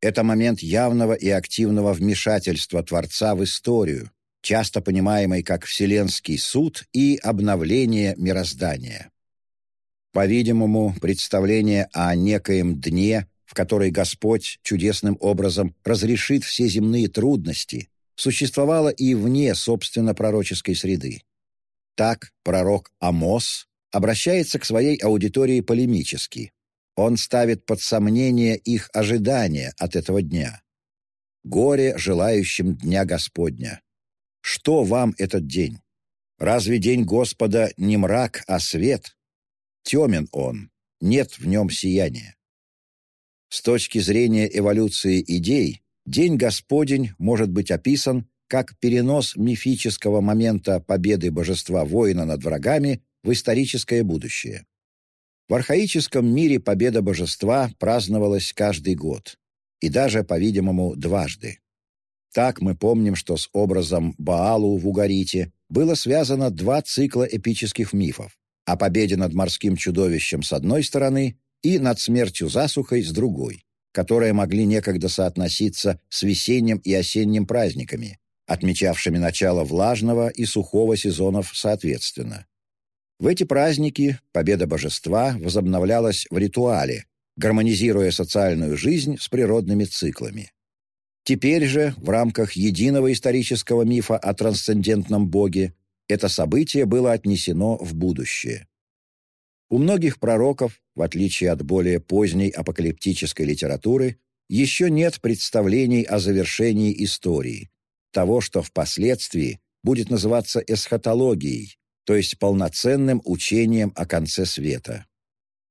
Это момент явного и активного вмешательства Творца в историю, часто понимаемый как Вселенский суд и обновление мироздания. По-видимому, представление о некоем дне, в который Господь чудесным образом разрешит все земные трудности, существовало и вне, собственно, пророческой среды. Так пророк Амос обращается к своей аудитории полемически. Он ставит под сомнение их ожидания от этого дня. «Горе желающим Дня Господня! Что вам этот день? Разве день Господа не мрак, а свет? Темен он, нет в нем сияния». С точки зрения эволюции идей, День Господень может быть описан как перенос мифического момента победы божества воина над врагами в историческое будущее. В архаическом мире победа божества праздновалась каждый год, и даже, по-видимому, дважды. Так мы помним, что с образом Баалу в Угарите было связано два цикла эпических мифов о победе над морским чудовищем с одной стороны и над смертью засухой с другой, которые могли некогда соотноситься с весенним и осенним праздниками, отмечавшими начало влажного и сухого сезонов соответственно. В эти праздники победа божества возобновлялась в ритуале, гармонизируя социальную жизнь с природными циклами. Теперь же, в рамках единого исторического мифа о трансцендентном боге, это событие было отнесено в будущее. У многих пророков, в отличие от более поздней апокалиптической литературы, еще нет представлений о завершении истории, того, что впоследствии будет называться эсхатологией, то есть полноценным учением о конце света.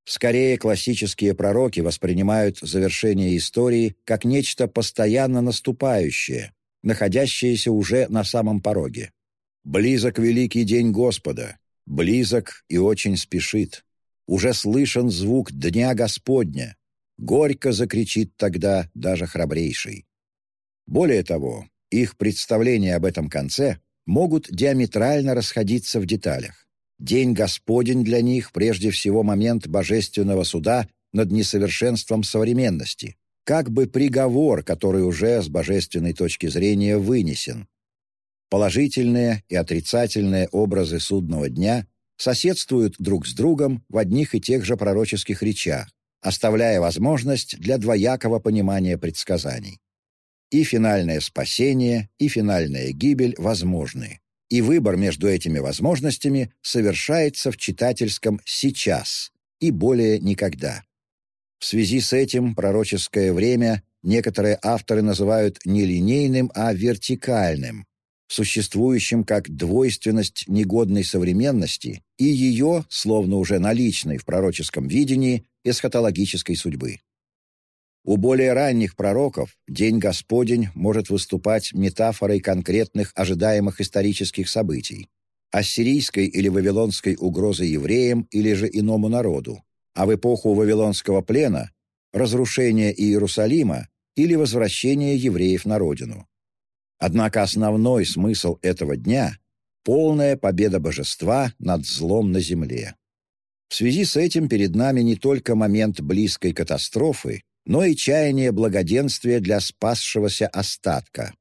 Скорее, классические пророки воспринимают завершение истории как нечто постоянно наступающее, находящееся уже на самом пороге. «Близок великий день Господа, близок и очень спешит уже слышен звук Дня Господня. Горько закричит тогда даже храбрейший. Более того, их представления об этом конце могут диаметрально расходиться в деталях. День Господень для них прежде всего момент божественного суда над несовершенством современности, как бы приговор, который уже с божественной точки зрения вынесен. Положительные и отрицательные образы судного дня соседствуют друг с другом в одних и тех же пророческих речах, оставляя возможность для двоякого понимания предсказаний. И финальное спасение, и финальная гибель возможны, и выбор между этими возможностями совершается в читательском «сейчас» и более никогда. В связи с этим пророческое время некоторые авторы называют не линейным, а вертикальным, существующим как двойственность негодной современности и ее, словно уже наличной в пророческом видении, эсхатологической судьбы. У более ранних пророков День Господень может выступать метафорой конкретных ожидаемых исторических событий, ассирийской или вавилонской угрозы евреям или же иному народу, а в эпоху вавилонского плена – разрушение Иерусалима или возвращение евреев на родину. Однако основной смысл этого дня — полная победа божества над злом на земле. В связи с этим перед нами не только момент близкой катастрофы, но и чаяние благоденствия для спасшегося остатка.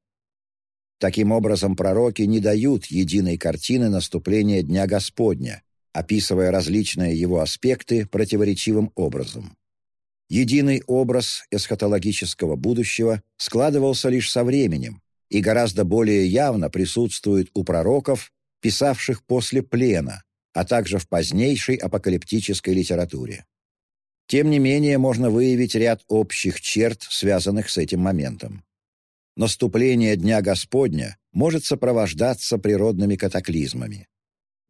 Таким образом, пророки не дают единой картины наступления Дня Господня, описывая различные его аспекты противоречивым образом. Единый образ эсхатологического будущего складывался лишь со временем, и гораздо более явно присутствует у пророков, писавших после плена, а также в позднейшей апокалиптической литературе. Тем не менее, можно выявить ряд общих черт, связанных с этим моментом. Наступление Дня Господня может сопровождаться природными катаклизмами.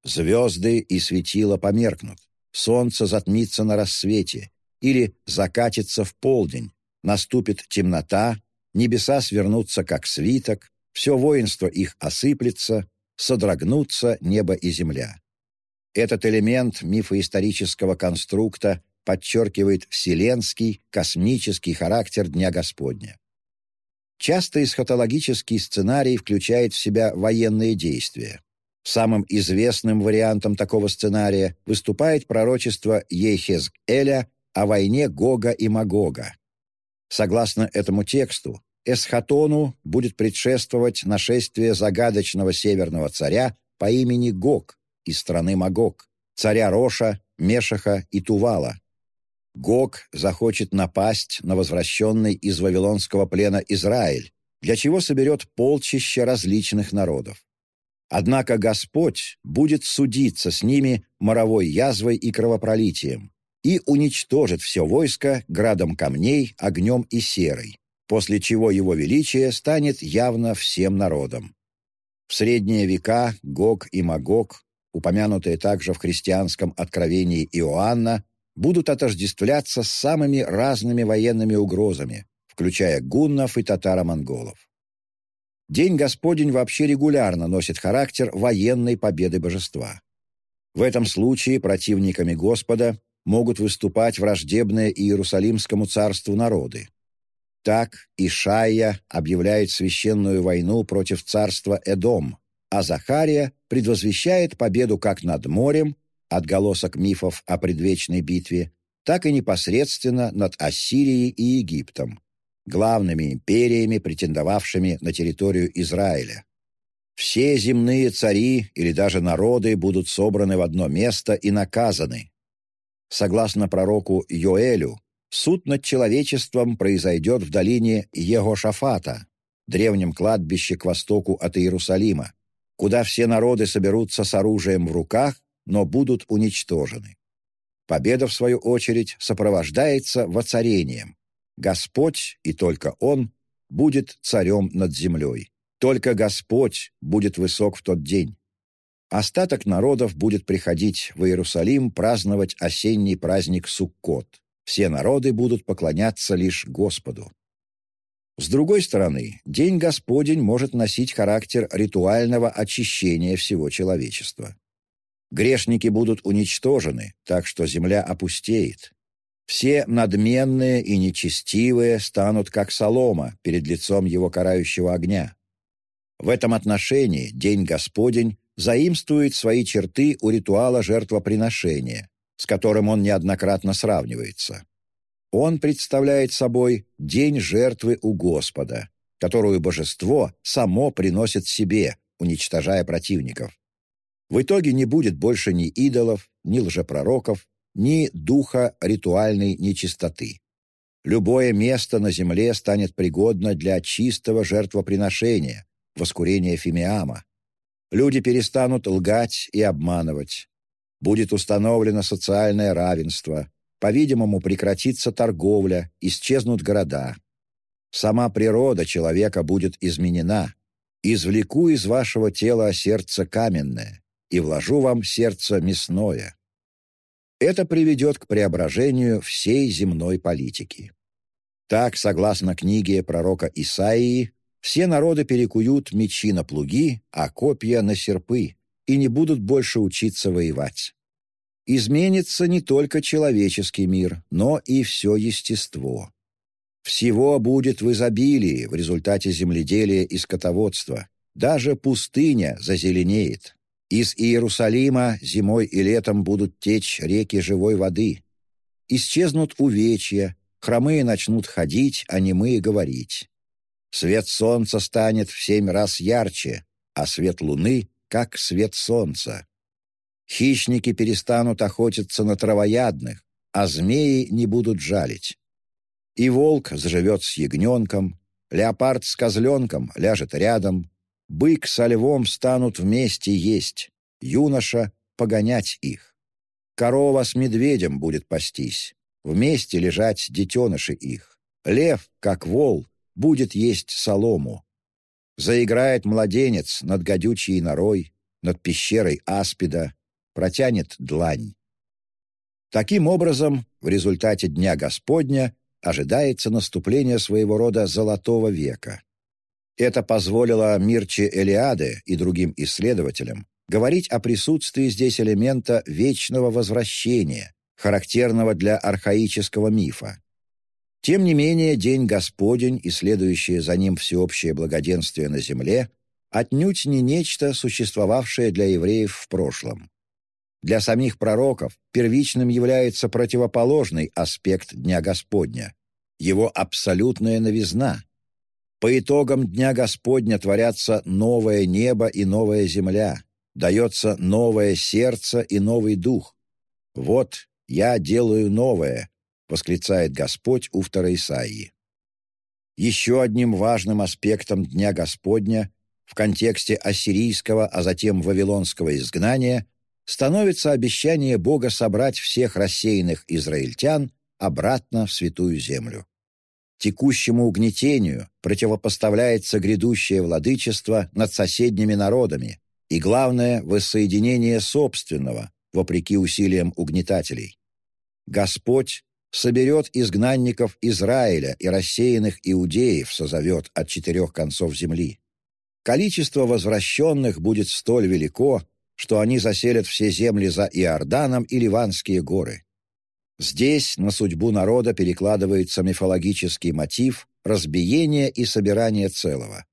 Звезды и светила померкнут, солнце затмится на рассвете или закатится в полдень, наступит темнота, небеса свернутся, как свиток, все воинство их осыплется, содрогнутся небо и земля. Этот элемент мифоисторического конструкта подчеркивает вселенский, космический характер Дня Господня. Часто эсхатологический сценарий включает в себя военные действия. Самым известным вариантом такого сценария выступает пророчество Ехезэля о войне Гога и Магога. Согласно этому тексту, Эсхатону будет предшествовать нашествие загадочного северного царя по имени Гог из страны Магог, царя Роша, Мешаха и Тувала. Гог захочет напасть на возвращенный из вавилонского плена Израиль, для чего соберет полчища различных народов. Однако Господь будет судиться с ними моровой язвой и кровопролитием и уничтожит все войско градом камней, огнем и серой, после чего его величие станет явно всем народам. В средние века Гог и Магог, упомянутые также в христианском откровении Иоанна, будут отождествляться с самыми разными военными угрозами, включая гуннов и татаро-монголов. День Господень вообще регулярно носит характер военной победы божества. В этом случае противниками Господа могут выступать враждебные Иерусалимскому царству народы. Так Ишайя объявляет священную войну против царства Эдом, а Захария предвозвещает победу как над морем, отголосок мифов о предвечной битве, так и непосредственно над Ассирией и Египтом, главными империями, претендовавшими на территорию Израиля. Все земные цари или даже народы будут собраны в одно место и наказаны. Согласно пророку Йоэлю, суд над человечеством произойдет в долине Егошафата, древнем кладбище к востоку от Иерусалима, куда все народы соберутся с оружием в руках, но будут уничтожены. Победа, в свою очередь, сопровождается воцарением. Господь, и только Он, будет царем над землей. Только Господь будет высок в тот день. Остаток народов будет приходить в Иерусалим праздновать осенний праздник Суккот. Все народы будут поклоняться лишь Господу. С другой стороны, День Господень может носить характер ритуального очищения всего человечества. Грешники будут уничтожены, так что земля опустеет. Все надменные и нечестивые станут как солома перед лицом его карающего огня. В этом отношении День Господень заимствует свои черты у ритуала жертвоприношения, с которым он неоднократно сравнивается. Он представляет собой день жертвы у Господа, которую божество само приносит себе, уничтожая противников. В итоге не будет больше ни идолов, ни лжепророков, ни духа ритуальной нечистоты. Любое место на земле станет пригодно для чистого жертвоприношения, воскурения фимиама. Люди перестанут лгать и обманывать. Будет установлено социальное равенство. По-видимому, прекратится торговля, исчезнут города. Сама природа человека будет изменена. «Извлеку из вашего тела сердце каменное и вложу вам сердце мясное». Это приведет к преображению всей земной политики. Так, согласно книге пророка Исаии, все народы перекуют мечи на плуги, а копья на серпы, и не будут больше учиться воевать. Изменится не только человеческий мир, но и все естество. Всего будет в изобилии в результате земледелия и скотоводства. Даже пустыня зазеленеет. Из Иерусалима зимой и летом будут течь реки живой воды. Исчезнут увечья, хромые начнут ходить, а немые говорить. Свет солнца станет в семь раз ярче, а свет луны — как свет солнца. Хищники перестанут охотиться на травоядных, а змеи не будут жалить. И волк заживет с ягненком, леопард с козленком ляжет рядом, бык со львом станут вместе есть, юноша — погонять их. Корова с медведем будет пастись, вместе лежать детеныши их. Лев, как вол, будет есть солому. Заиграет младенец над гадючей норой, над пещерой аспида, протянет длань. Таким образом, в результате Дня Господня ожидается наступление своего рода Золотого века. Это позволило Мирче Элиаде и другим исследователям говорить о присутствии здесь элемента вечного возвращения, характерного для архаического мифа. Тем не менее, День Господень и следующее за ним всеобщее благоденствие на земле отнюдь не нечто, существовавшее для евреев в прошлом. Для самих пророков первичным является противоположный аспект Дня Господня – его абсолютная новизна. По итогам Дня Господня творятся новое небо и новая земля, дается новое сердце и новый дух. «Вот я делаю новое», — восклицает Господь у второй Исаии. Еще одним важным аспектом Дня Господня в контексте ассирийского, а затем вавилонского изгнания становится обещание Бога собрать всех рассеянных израильтян обратно в Святую Землю. Текущему угнетению противопоставляется грядущее владычество над соседними народами и, главное, воссоединение собственного, вопреки усилиям угнетателей. Господь соберет изгнанников Израиля и рассеянных иудеев созовет от четырех концов земли. Количество возвращенных будет столь велико, что они заселят все земли за Иорданом и Ливанские горы. Здесь на судьбу народа перекладывается мифологический мотив разбиения и собирания целого.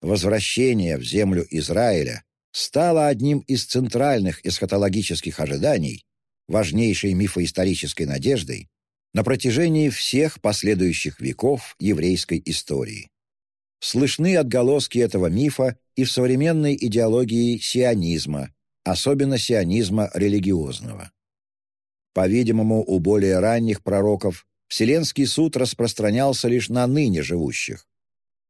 Возвращение в землю Израиля стало одним из центральных эсхатологических ожиданий, важнейшей мифоисторической надеждой, на протяжении всех последующих веков еврейской истории. Слышны отголоски этого мифа и в современной идеологии сионизма, особенно сионизма религиозного. По-видимому, у более ранних пророков Вселенский суд распространялся лишь на ныне живущих.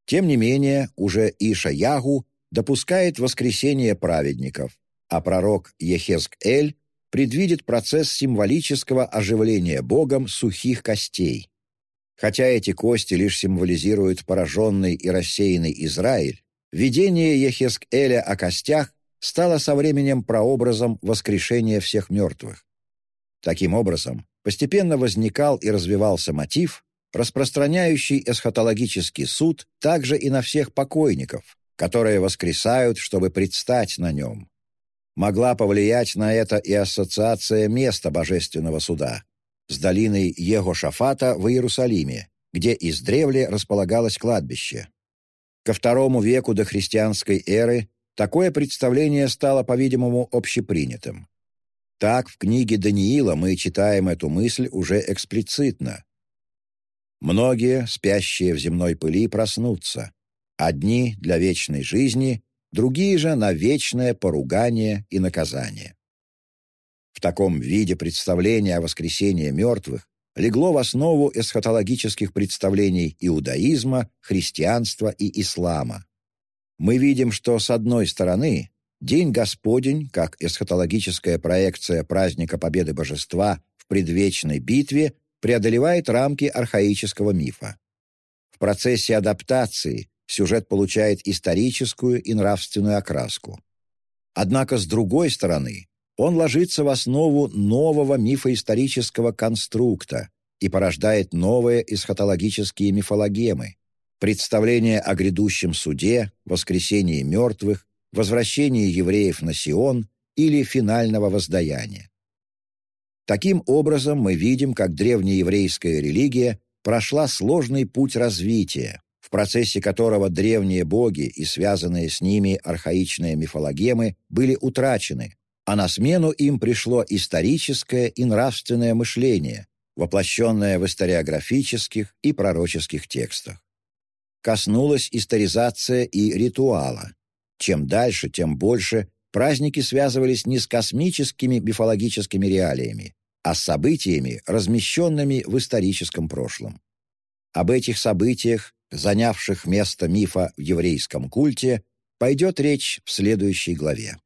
Тем не менее, уже Иша-Ягу допускает воскресение праведников, а пророк Ехезк-Эль предвидит процесс символического оживления Богом сухих костей. Хотя эти кости лишь символизируют пораженный и рассеянный Израиль, видение Ехеск-Эля о костях стало со временем прообразом воскрешения всех мертвых. Таким образом, постепенно возникал и развивался мотив, распространяющий эсхатологический суд также и на всех покойников, которые воскресают, чтобы предстать на нем. Могла повлиять на это и ассоциация места Божественного суда с долиной Егошафата в Иерусалиме, где издревле располагалось кладбище. Ко второму веку до христианской эры такое представление стало, по-видимому, общепринятым. Так, в книге Даниила мы читаем эту мысль уже эксплицитно. «Многие, спящие в земной пыли, проснутся. Одни для вечной жизни, другие же на вечное поругание и наказание». В таком виде представление о воскресении мертвых легло в основу эсхатологических представлений иудаизма, христианства и ислама. Мы видим, что, с одной стороны, День Господень, как эсхатологическая проекция праздника Победы Божества в предвечной битве, преодолевает рамки архаического мифа. В процессе адаптации сюжет получает историческую и нравственную окраску. Однако, с другой стороны, он ложится в основу нового мифоисторического конструкта и порождает новые эсхатологические мифологемы, представления о грядущем суде, воскресении мертвых, возвращении евреев на Сион или финального воздаяния. Таким образом, мы видим, как древнееврейская религия прошла сложный путь развития, в процессе которого древние боги и связанные с ними архаичные мифологемы были утрачены, а на смену им пришло историческое и нравственное мышление, воплощенное в историографических и пророческих текстах. Коснулась историзация и ритуала. Чем дальше, тем больше праздники связывались не с космическими мифологическими реалиями, а с событиями, размещенными в историческом прошлом. Об этих событиях, занявших место мифа в еврейском культе, пойдет речь в следующей главе.